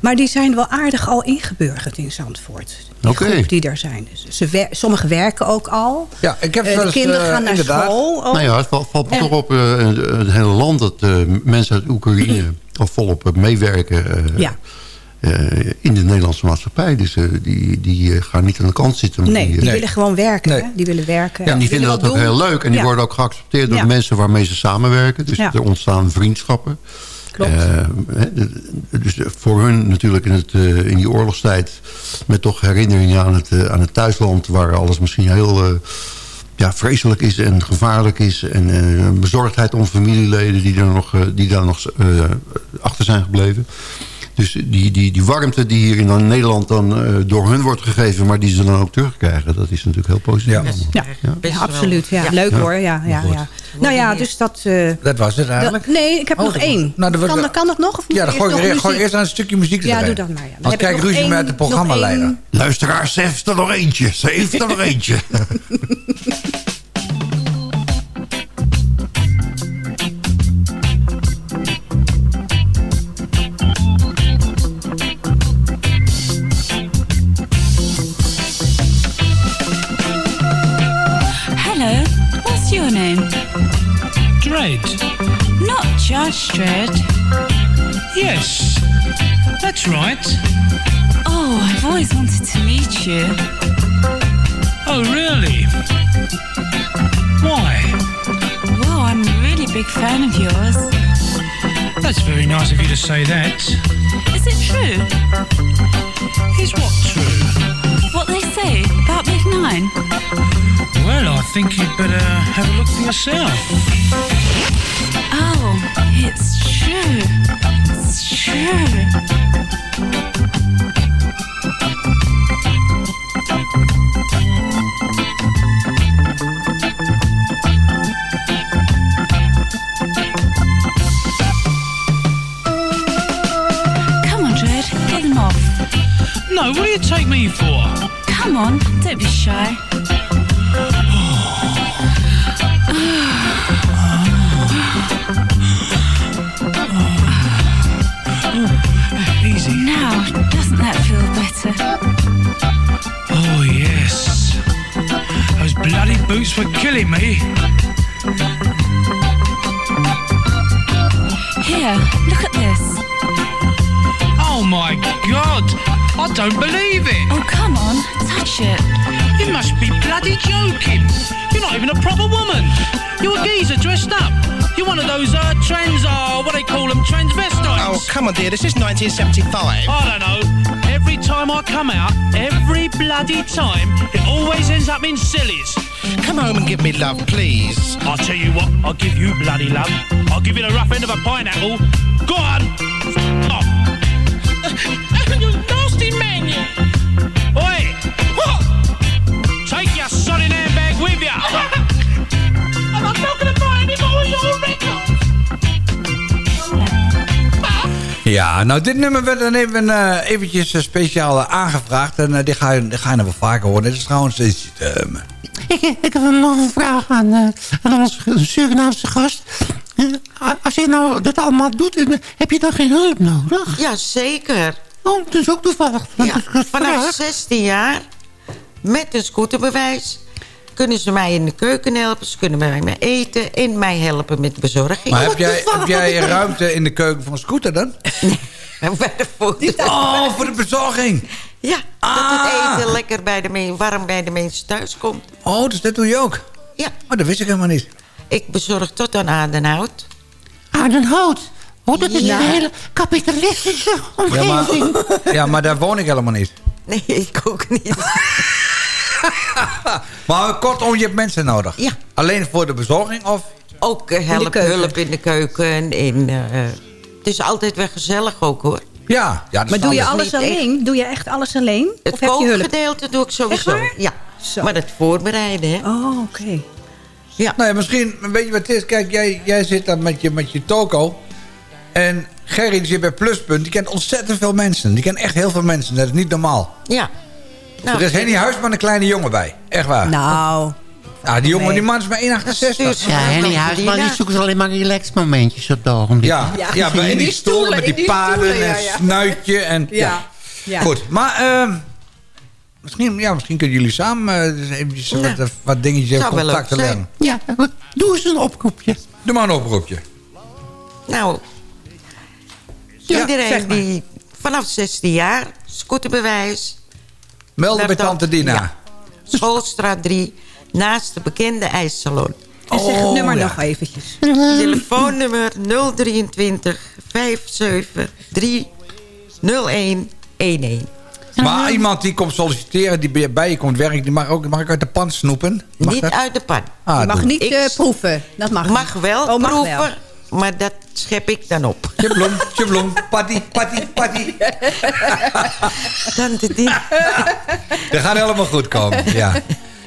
Maar die zijn wel aardig al ingeburgerd in Zandvoort. Die Oké. groep die er zijn. Dus ze wer- sommigen werken ook al. Ja, ik heb Eh, wel de eens, kinderen eh, gaan naar inderdaad. school. ook. Nou ja, het valt, valt me En- toch op eh, het hele land dat eh, mensen uit Oekraïne al volop eh, meewerken eh, Ja. Eh, in de Nederlandse maatschappij. Dus eh, die, die eh, gaan niet aan de kant zitten. maar Nee, die, die willen gewoon werken. Nee. Hè? Die willen werken. en die vinden dat ook heel leuk. En die Ja. worden ook geaccepteerd door Ja. de mensen waarmee ze samenwerken. Dus Ja. er ontstaan vriendschappen. Klopt. Eh, dus voor hun natuurlijk in, het, eh, in die oorlogstijd... met toch herinneringen aan het, aan het thuisland... waar alles misschien heel eh, ja, vreselijk is en gevaarlijk is... en eh, bezorgdheid om familieleden die, er nog, die daar nog eh, achter zijn gebleven. Dus die, die, die warmte die hier in Nederland dan eh, door hun wordt gegeven... maar die ze dan ook terugkrijgen, dat is natuurlijk heel positief. Ja. Ja, ja, absoluut. Ja. Ja. Leuk Ja. hoor. Ja, ja, ja. Nou ja, dus dat... eh, Dat was het eigenlijk. dat- nee, ik heb Oh, nog dat- één. Nou, dan kan, kan dat nog? Of Ja, dan eerst gooi ik, er- muziek? eerst een stukje muziek Ja, erbij. doe dat maar. Ja. Dan ik kijk ruzie één- met de programmaleider. Luisteraars, ze heeft er nog eentje. Ze heeft er nog eentje. Not Judge Dredd. Yes, that's right. Oh, I've always wanted to meet you. Oh, really? Why? Well, I'm a really big fan of yours. That's very nice of you to say that. Is it true? Is what true? What they say about Big Nine? Well, I think you'd better have a look for yourself. It's true. It's true. Come on, Dredd, get them off. No, what do you take me for? Come on, don't be shy. Oh, yes. Those bloody boots were killing me. Here, look at this. Oh, my God. I don't believe it. Oh, come on, touch it. You must be bloody joking. You're not even a proper woman. You're a geezer dressed up. You're one of those uh, trans, uh, what they call them, transvestites. Oh, come on, dear. This is 1975. I don't know. Every time I come out, every bloody time, it always ends up in sillies. Come home and give me love, please. I'll tell you what, I'll give you bloody love. I'll give you the rough end of a pineapple. Go on. F- Ja, nou dit nummer werd dan even eh, eventjes eh, speciaal eh, aangevraagd. En die, ga je, die ga je nog wel vaker horen. Dit is trouwens... Dit, Ik, ik heb nog een vraag aan, aan onze Surinaamse gast. Als je nou dat allemaal doet, heb je dan geen hulp nodig? Ja, zeker. Oh, dat is ook toevallig. Ja, vanaf vraag. 16 jaar, met een scooterbewijs... kunnen ze mij in de keuken helpen. Ze kunnen mij met eten en mij helpen met bezorging. maar heb jij, heb jij ruimte in de keuken van een scooter dan? Bij de voeten. Oh, voor de bezorging. Ja, dat het eten lekker bij de men- warm bij de mensen thuis komt. Oh, dus dat doe je ook? Ja. Oh, dat wist ik helemaal niet. Ik bezorg tot aan Adenhout. Adenhout. Oh, dat is Ja. een hele kapitalistische Ja maar, omgeving. ja, maar daar woon ik helemaal niet. Nee, ik ook niet. Maar kortom, je hebt mensen nodig. Ja. Alleen voor de bezorging of? Ook eh, help, keuken. hulp in de keuken. En, eh, het is altijd weer gezellig ook hoor. Ja. ja Maar doe je alles. niet echt. alleen? Doe je echt alles alleen? Het of heb je hulp? kookgedeelte doe ik sowieso. Echt waar? Ja, Zo. maar het voorbereiden, hè. Oh, oké. Ja. Nou ja, misschien, weet je wat het is? Kijk, jij, jij zit daar met je, met je toko. En Gerry die zit bij Pluspunt. Die kent ontzettend veel mensen. Die kent echt heel veel mensen. Dat is niet normaal. Ja. Nou, er is Henny Huisman een kleine jongen bij. Echt waar. Nou, Ah, die jongen, die man is maar 1,68. Ja, Henny Huisman, die zoekt alleen maar relax momentjes op het ogenblik. Ja, ja, Ja, bij- in in die stoelen stoelen, met die in die paden stoelen, en ja, ja. snuitje. En, ja. Ja, ja. Goed, maar ehm, misschien, ja, misschien kunnen jullie samen eh, dus eventjes Ja. wat, wat dingetjes leuk zijn. leggen. Ja, doe eens een oproepje. Doe maar een oproepje. Nou, Ja, iedereen zeg maar. die vanaf 16 jaar, scooterbewijs... Melden bij Tante Dina. ja. Schoolstraat 3, naast de bekende ijssalon. En zeg het Oh, nummer ja. nog eventjes. Telefoonnummer 023 57 30111. Maar iemand die komt solliciteren, die bij- je komt werken... die mag ook mag ik uit de pan snoepen? Mag Niet dat? uit de pan. Ah, je mag niet eh, proeven. Dat mag Mag niet. wel Oh, mag proeven, wel. Maar dat schep ik dan op. Tjebloem, tjebloem, patty, patty, patty. Tante Dina. Dat gaat helemaal goed komen, ja.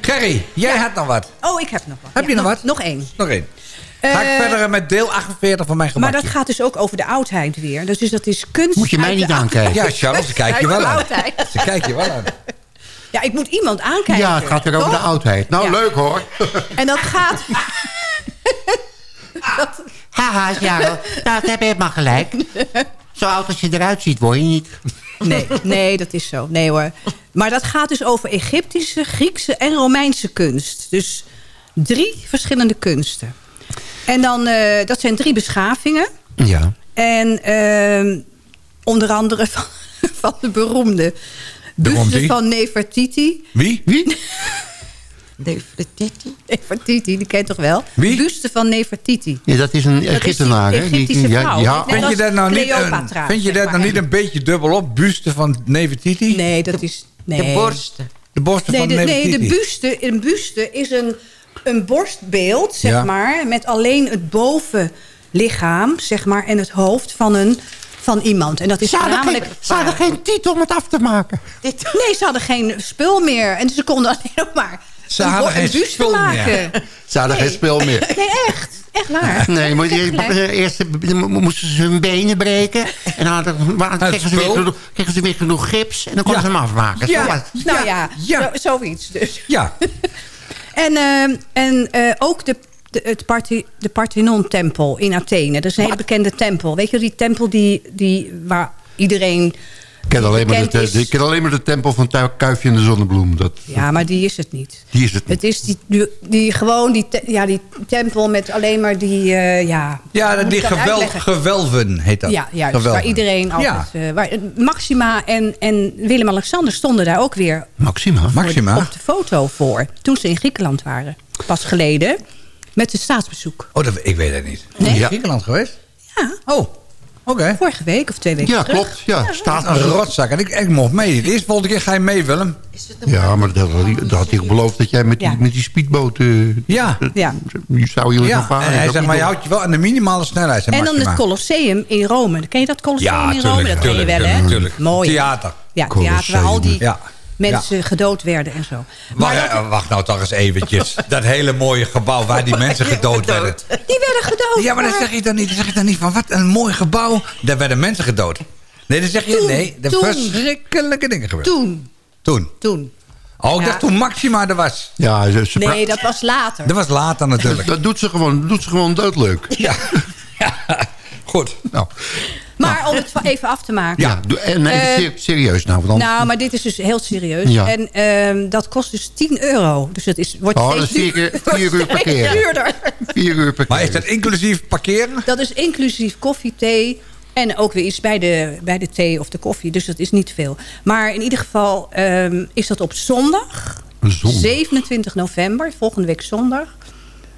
Gerry, jij had nog wat. Oh, ik heb nog wat. Heb Ja, je nog wat? Nog één. Nog één. Ga ik Eh, verder met deel 48 van mijn Maar gebakje. dat gaat dus ook over de oudheid weer. Dus, dus dat is kunst. Moet je mij niet aankijken. Ja, Charles, ze kijkt je wel aan. oudheid. Ze kijkt je wel aan. Ja, ik moet iemand aankijken. Ja, het gaat weer over de oudheid. Nou, Ja. leuk hoor. En dat gaat... dat, Haha, Jarel, dat heb je helemaal gelijk. Zo oud als je eruit ziet, word je niet. nee, nee, dat is zo. Nee hoor. Maar dat gaat dus over Egyptische, Griekse en Romeinse kunst. Dus drie verschillende kunsten. En dan, eh, dat zijn drie beschavingen. Ja. En ehm, onder andere van, van de beroemde buste van Nefertiti. Wie? Wie? Nefertiti? Nefertiti, die kent toch wel? Wie? De buste van Nefertiti. Ja, dat is een Egyptenaar, hè? Egyptische ja, vrouw. ja, Net Vind je dat nou niet, een, Cleopatra, vind je dat nou niet een beetje dubbel op? Buste van Nefertiti? Nee, dat is... Nee. De borsten. De borsten Nee, van de, nee, Nefertiti? de buste, een buste is een, een borstbeeld, zeg Ja. maar... met alleen het bovenlichaam, zeg maar... en het hoofd van, een, van iemand. En dat is Ze hadden, namelijk... geen, ze hadden geen titel om het af te maken. Nee, ze hadden geen spul meer. En ze konden alleen nog maar Ze een, hadden geen spul meer. maken. Ze hadden geen spel meer. Nee, echt. Echt waar. Nee, gelijk. eerst moesten ze hun benen breken. En dan kregen, ze weer spul? genoeg, kregen ze weer genoeg gips. En dan konden Ja. ze hem afmaken. Ja. Nou ja, Ja. zo- zoiets dus. Ja, En, ehm, en eh, ook de, de, het Parthi- de Parthenon-tempel in Athene. Dat is een hele bekende tempel. Weet je, die tempel die, die, waar iedereen... Ik ken, alleen maar de, is. de- ik ken alleen maar de tempel van Kuifje en de Zonnebloem. Dat, Ja, maar die is het niet. die is het niet. Het is die, die, die gewoon die, te- ja, die tempel met alleen maar die... eh, ja, ja die dat gewel, gewelven heet dat. Ja, juist. Gewelven. Waar iedereen altijd... Ja. eh, waar, Maxima en, en Willem-Alexander stonden daar ook weer Maxima. Maxima. op de foto voor. Toen ze in Griekenland waren. Pas geleden. Met het staatsbezoek. Oh, dat, ik weet het niet. Nee? Ben je in Griekenland geweest? Ja. Oh, oké. Vorige week of twee weken Ja, terug. klopt. Ja, staat Een rotzak. En ik, ik mocht mee. De eerste volgende keer ga je mee, Willem. Ja, maar dat had, hij, dat had hij beloofd dat jij met die, Ja. met die speedboot... eh, Ja. Ja. die zou jullie gaan Ja, varen. en hij zegt, maar je houdt je wel aan de minimale snelheid. En dan het Colosseum in Rome. Ken je dat Colosseum Ja, in tuurlijk, Rome? Dat ken je wel, hè? tuurlijk, tuurlijk. Mooi. Theater. Ja, theater waar al die Ja. Mensen gedood werden en zo. Wacht, eh, wacht nou toch eens eventjes. Dat hele mooie gebouw waar die mensen gedood werden. Die werden gedood. Ja, maar dan zeg je dan niet, zeg je dan niet van wat een mooi gebouw. Daar werden mensen gedood. Nee, dan zeg je Toen, nee, de toen. verschrikkelijke dingen gebeurd. Toen. Toen. Toen. Oh, ik Ja. dacht toen Maxima er was. Ja, ze, Nee, dat was later. Dat was later natuurlijk. dat doet ze gewoon, doet ze gewoon doodleuk. Ja. Goed. Nou, Maar om het even af te maken. ja, en even Eh, ser- serieus nou. Want Nou, maar dit is dus heel serieus. Ja. En ehm, dat kost dus 10 euro. Dus het is, wordt Oh, steeds dat is vier duur- keer- wordt vier uur per steeds keer. duurder. vier uur per Maar is dat inclusief parkeren? Dat is inclusief koffie, thee... En ook weer iets bij de, bij de thee of de koffie. Dus dat is niet veel. Maar in ieder geval ehm, is dat op zondag. Zondag. 27 november, volgende week zondag.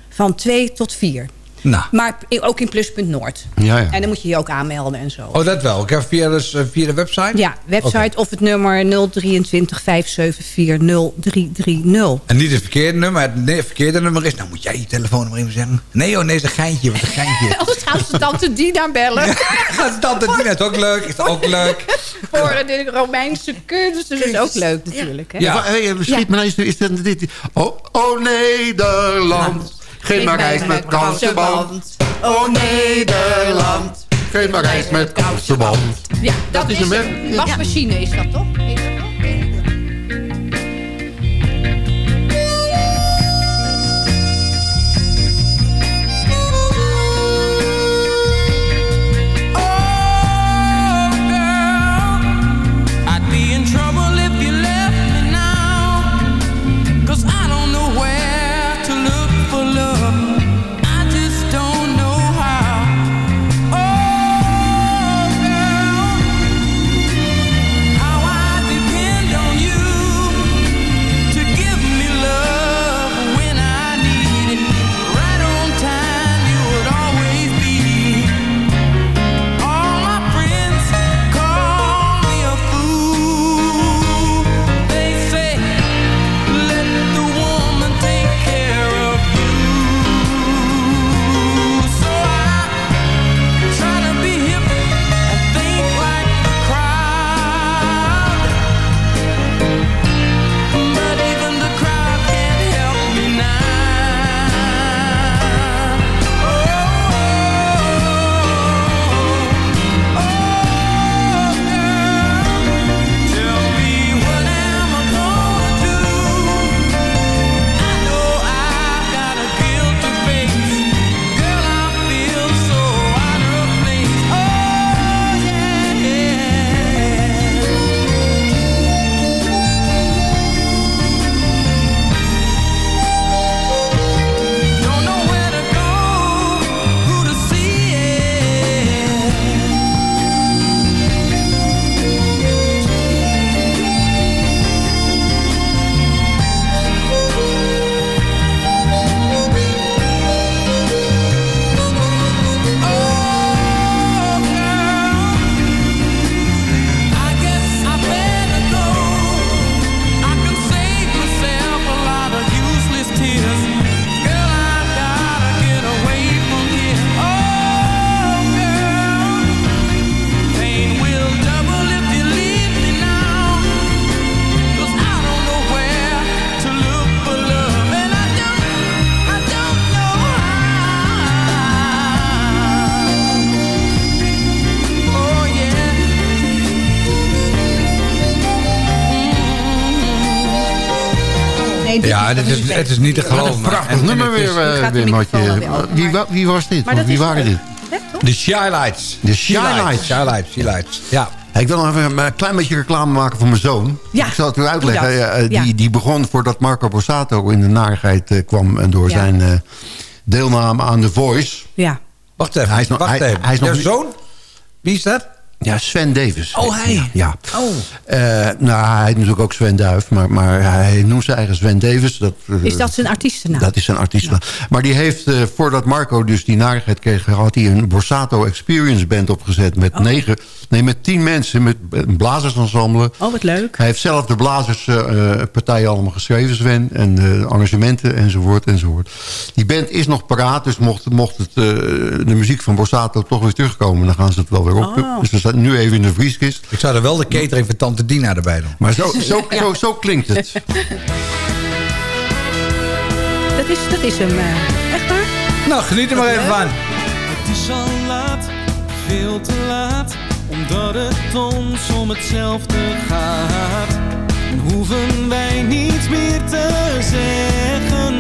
Van 2 tot 4. Nou. Maar ook in Pluspunt Noord. Ja, ja. En dan moet je je ook aanmelden en zo. Oh, dat wel. Ik heb via, dus, eh, via de website? Ja, website of het nummer 023 574 0330. En niet het verkeerde nummer. Het verkeerde nummer is... Nou, moet jij je telefoonnummer even zeggen. Nee, oh nee, is een geintje. Wat een geintje. Anders gaan ze tante Dina bellen. Gaat tante Dina, is ook leuk. Is ook leuk. Voor de Romeinse kunst. Dus dat is ook leuk natuurlijk. Hè? Ja. Hey, schiet me nou, is, is dat dit... Oh, oh Nederland, geef maar reis met kousenband. Oh Nederland, geef maar reis met kousenband. Ja, dat, is een hè? wasmachine? Is dat toch? Ja, dit is, het is niet te geloven. maar- Prachtig en- nummer weer, eh, Wim. Wie, wie was dit? Maar Wie waren dit? De Shy Lights. De Shy Lights. Shy Lights, Shy Lights, ja. Ik wil nog even een klein beetje reclame maken voor mijn zoon. Ja, ik zal het u uitleggen. Eh, Ja. die, die begon voordat Marco Borsato in de narigheid eh, kwam... en door Ja. zijn eh, deelname aan The Voice. Ja. Wacht even, Hij is nog- wacht hij- even. hij is nog Jouw niet- zoon? Wie is dat? Ja, Sven Davis. Oh, hij. Ja. ja. Oh. Eh, nou, hij heet natuurlijk ook Sven Duif, maar, maar hij noemt zijn eigen Sven Davis. Dat, eh, Is dat zijn artiestennaam? Dat is zijn artiestennaam. Maar die heeft, eh, voordat Marco dus die narigheid kreeg... had hij een Borsato Experience Band opgezet met negen... Nee, met tien mensen, met een blazersensemble. Oh, wat leuk. Hij heeft zelf de blazerspartijen allemaal geschreven, Sven. En de arrangementen, enzovoort, enzovoort. Die band is nog paraat, dus mocht, mocht het, eh, de muziek van Borsato toch weer terugkomen... dan gaan ze het wel weer op. Oh. Dus nu even in de vrieskist. Ik zou er wel de catering van Tante Dina erbij doen. Maar zo, zo, zo, zo klinkt het. Dat is, dat is hem. eh, echt waar? Nou, geniet er maar even van. Het is al laat, veel te laat, omdat het ons om hetzelfde gaat. Dan hoeven wij niets meer te zeggen.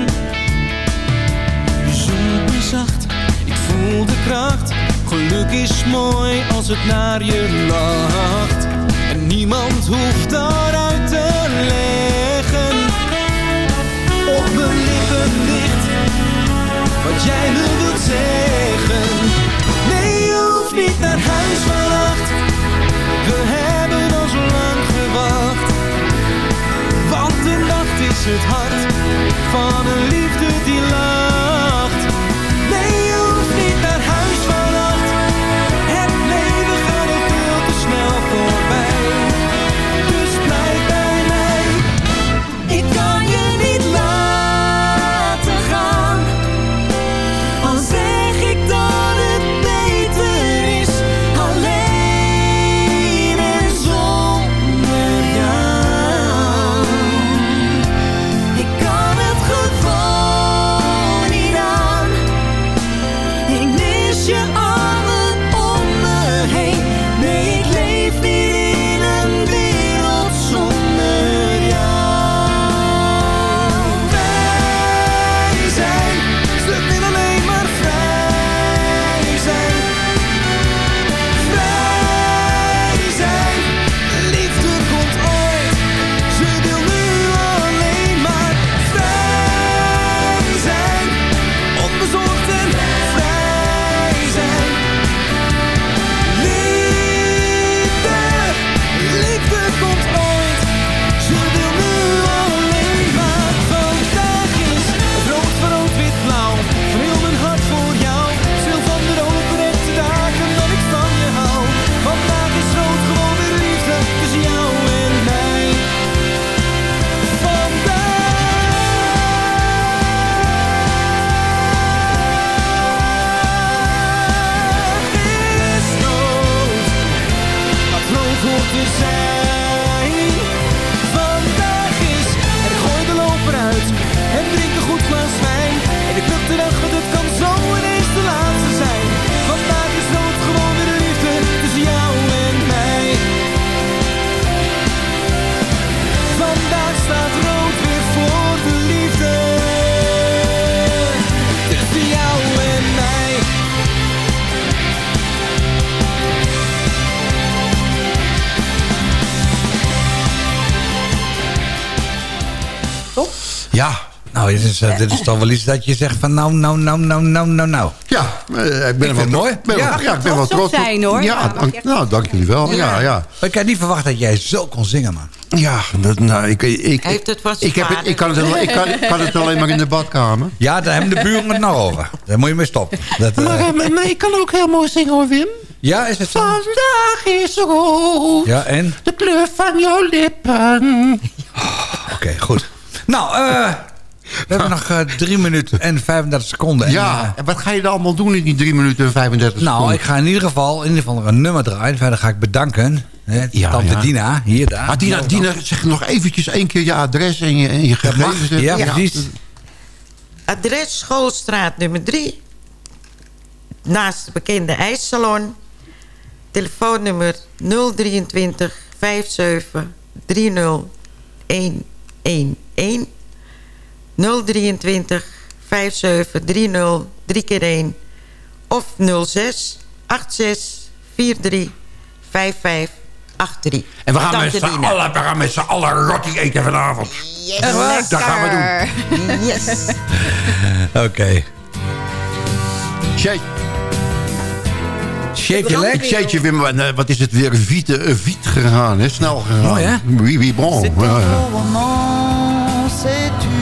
Je zoent me zacht, ik voel de kracht. Geluk is mooi als het naar je lacht. En niemand hoeft daaruit te leggen. Op mijn lippen ligt wat jij nu wilt zeggen. Nee, je hoeft niet naar huis vannacht. We hebben al zo lang gewacht. Want de nacht is het hart van een liefde die lacht. Is, eh, dit is toch wel iets dat je zegt van nou, nou, nou, nou, nou, nou, nou. Ja, eh, ik ben er wel mooi. ben wel- Ja. ik ben wel Trots op zijn, hoor. Ja, Ja, dank, nou, dank jullie wel. Ja, ja. Maar ik had niet verwacht dat jij zo kon zingen, man. Ja, dat, nou, ik, ik, heeft het ik, heb het, ik, kan het, al- ik, kan, kan het alleen maar in de badkamer. Ja, daar hebben de buren het nog over. Daar moet je mee stoppen. Dat, eh, Maar, maar- maar ik kan ook heel mooi zingen hoor, Wim. ja, is het zo? Vandaag is rood. Ja, en? De kleur van jouw lippen. Oké, goed. Nou, eh, we hebben nog eh, 3 minuten en 35 seconden. En, Ja, eh, en wat ga je dan allemaal doen in die 3 minuten en 35 nou, seconden? ik ga in ieder geval, in ieder geval nog een nummer draaien. Verder ga ik bedanken. Hè, Ja, Tante ja. Dina, hier, daar. Ah, Dina, Dina, zeg nog eventjes één keer je adres en je, en je mag. gegevens. Ja, precies. Adres Schoolstraat nummer 3. Naast de bekende ijssalon. Telefoonnummer 023 57 30 111. 023 5730 3 keer 1 of 06 86 43 55 83. En we gaan met z'n allen, we gaan met z'n allen rotti eten vanavond. Yes, Echt? Dat gaan we doen. Yes. Oké. Shake. Shake je leg? Ik shake je weer, eh, wat is het weer, viet, eh, viet gegaan, hè? snel gegaan. Mooi, hè? Oui, oui, bon. C'est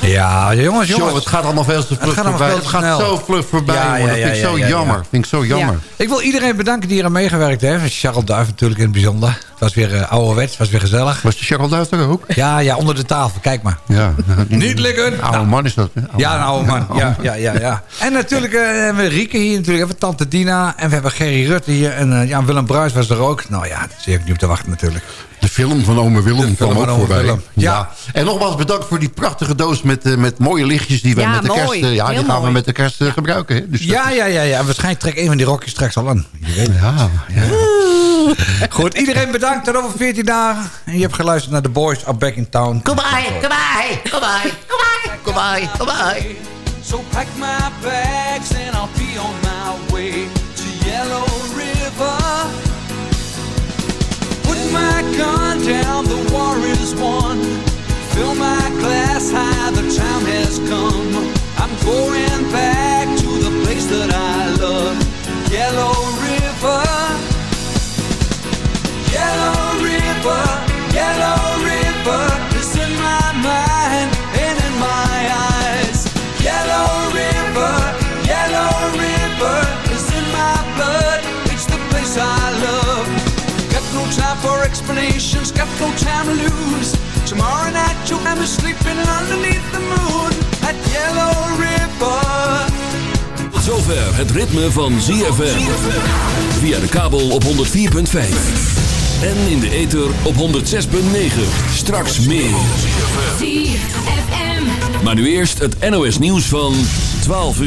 Ja, jongens, jongens. Het gaat allemaal veel te vlug Het voorbij. veel Het gaat zo vlug voorbij, Ja, Dat vind ik zo ja, ja, jammer. ja. vind ik zo jammer. Ik wil iedereen bedanken die er aan meegewerkt heeft. Charles Duif natuurlijk in het bijzonder. Het was weer uh, ouderwets, het was weer gezellig. Was de Charles Duif er ook? Ja, ja, onder de tafel. Kijk maar. Ja. Niet liggen. Oude man is dat? Oude Ja, een oude man. Ja, ja, ja, ja. En natuurlijk eh, hebben we Rieke hier, natuurlijk hebben we Tante Dina. En we hebben Gerry Rutte hier. En eh, ja, Willem Bruis was er ook. Nou ja, dat zie ik niet op te wachten natuurlijk. De film van ome Willem kwam ook voorbij. Ja. En nogmaals bedankt voor die prachtige doos met, eh, met mooie lichtjes die wij Ja, met de mooi. kerst... eh, ja, die gaan we met de kerst eh, gebruiken. Hè? Dus Ja, ja, ja, ja. Waarschijnlijk trek een van die rokjes straks al aan. Je weet het. ja, ja. Goed, iedereen bedankt. Tot over 14 dagen. En je hebt geluisterd naar The Boys Are Back in Town. Kom bij, kom bij, kom bij, kom bij, kom bij, kom bij. So pack my bags and I'll be on my way my gun down, the war is won. Fill my glass high, the time has come. I'm going back to the place that I love, Yellow no time to lose. Tomorrow night you'll have me sleeping underneath the moon at Yellow River. Tot zover het ritme van ZFM. Via de kabel op 104.5. En in de ether op 106.9. Straks meer. Maar nu eerst het NOS nieuws van 12 uur.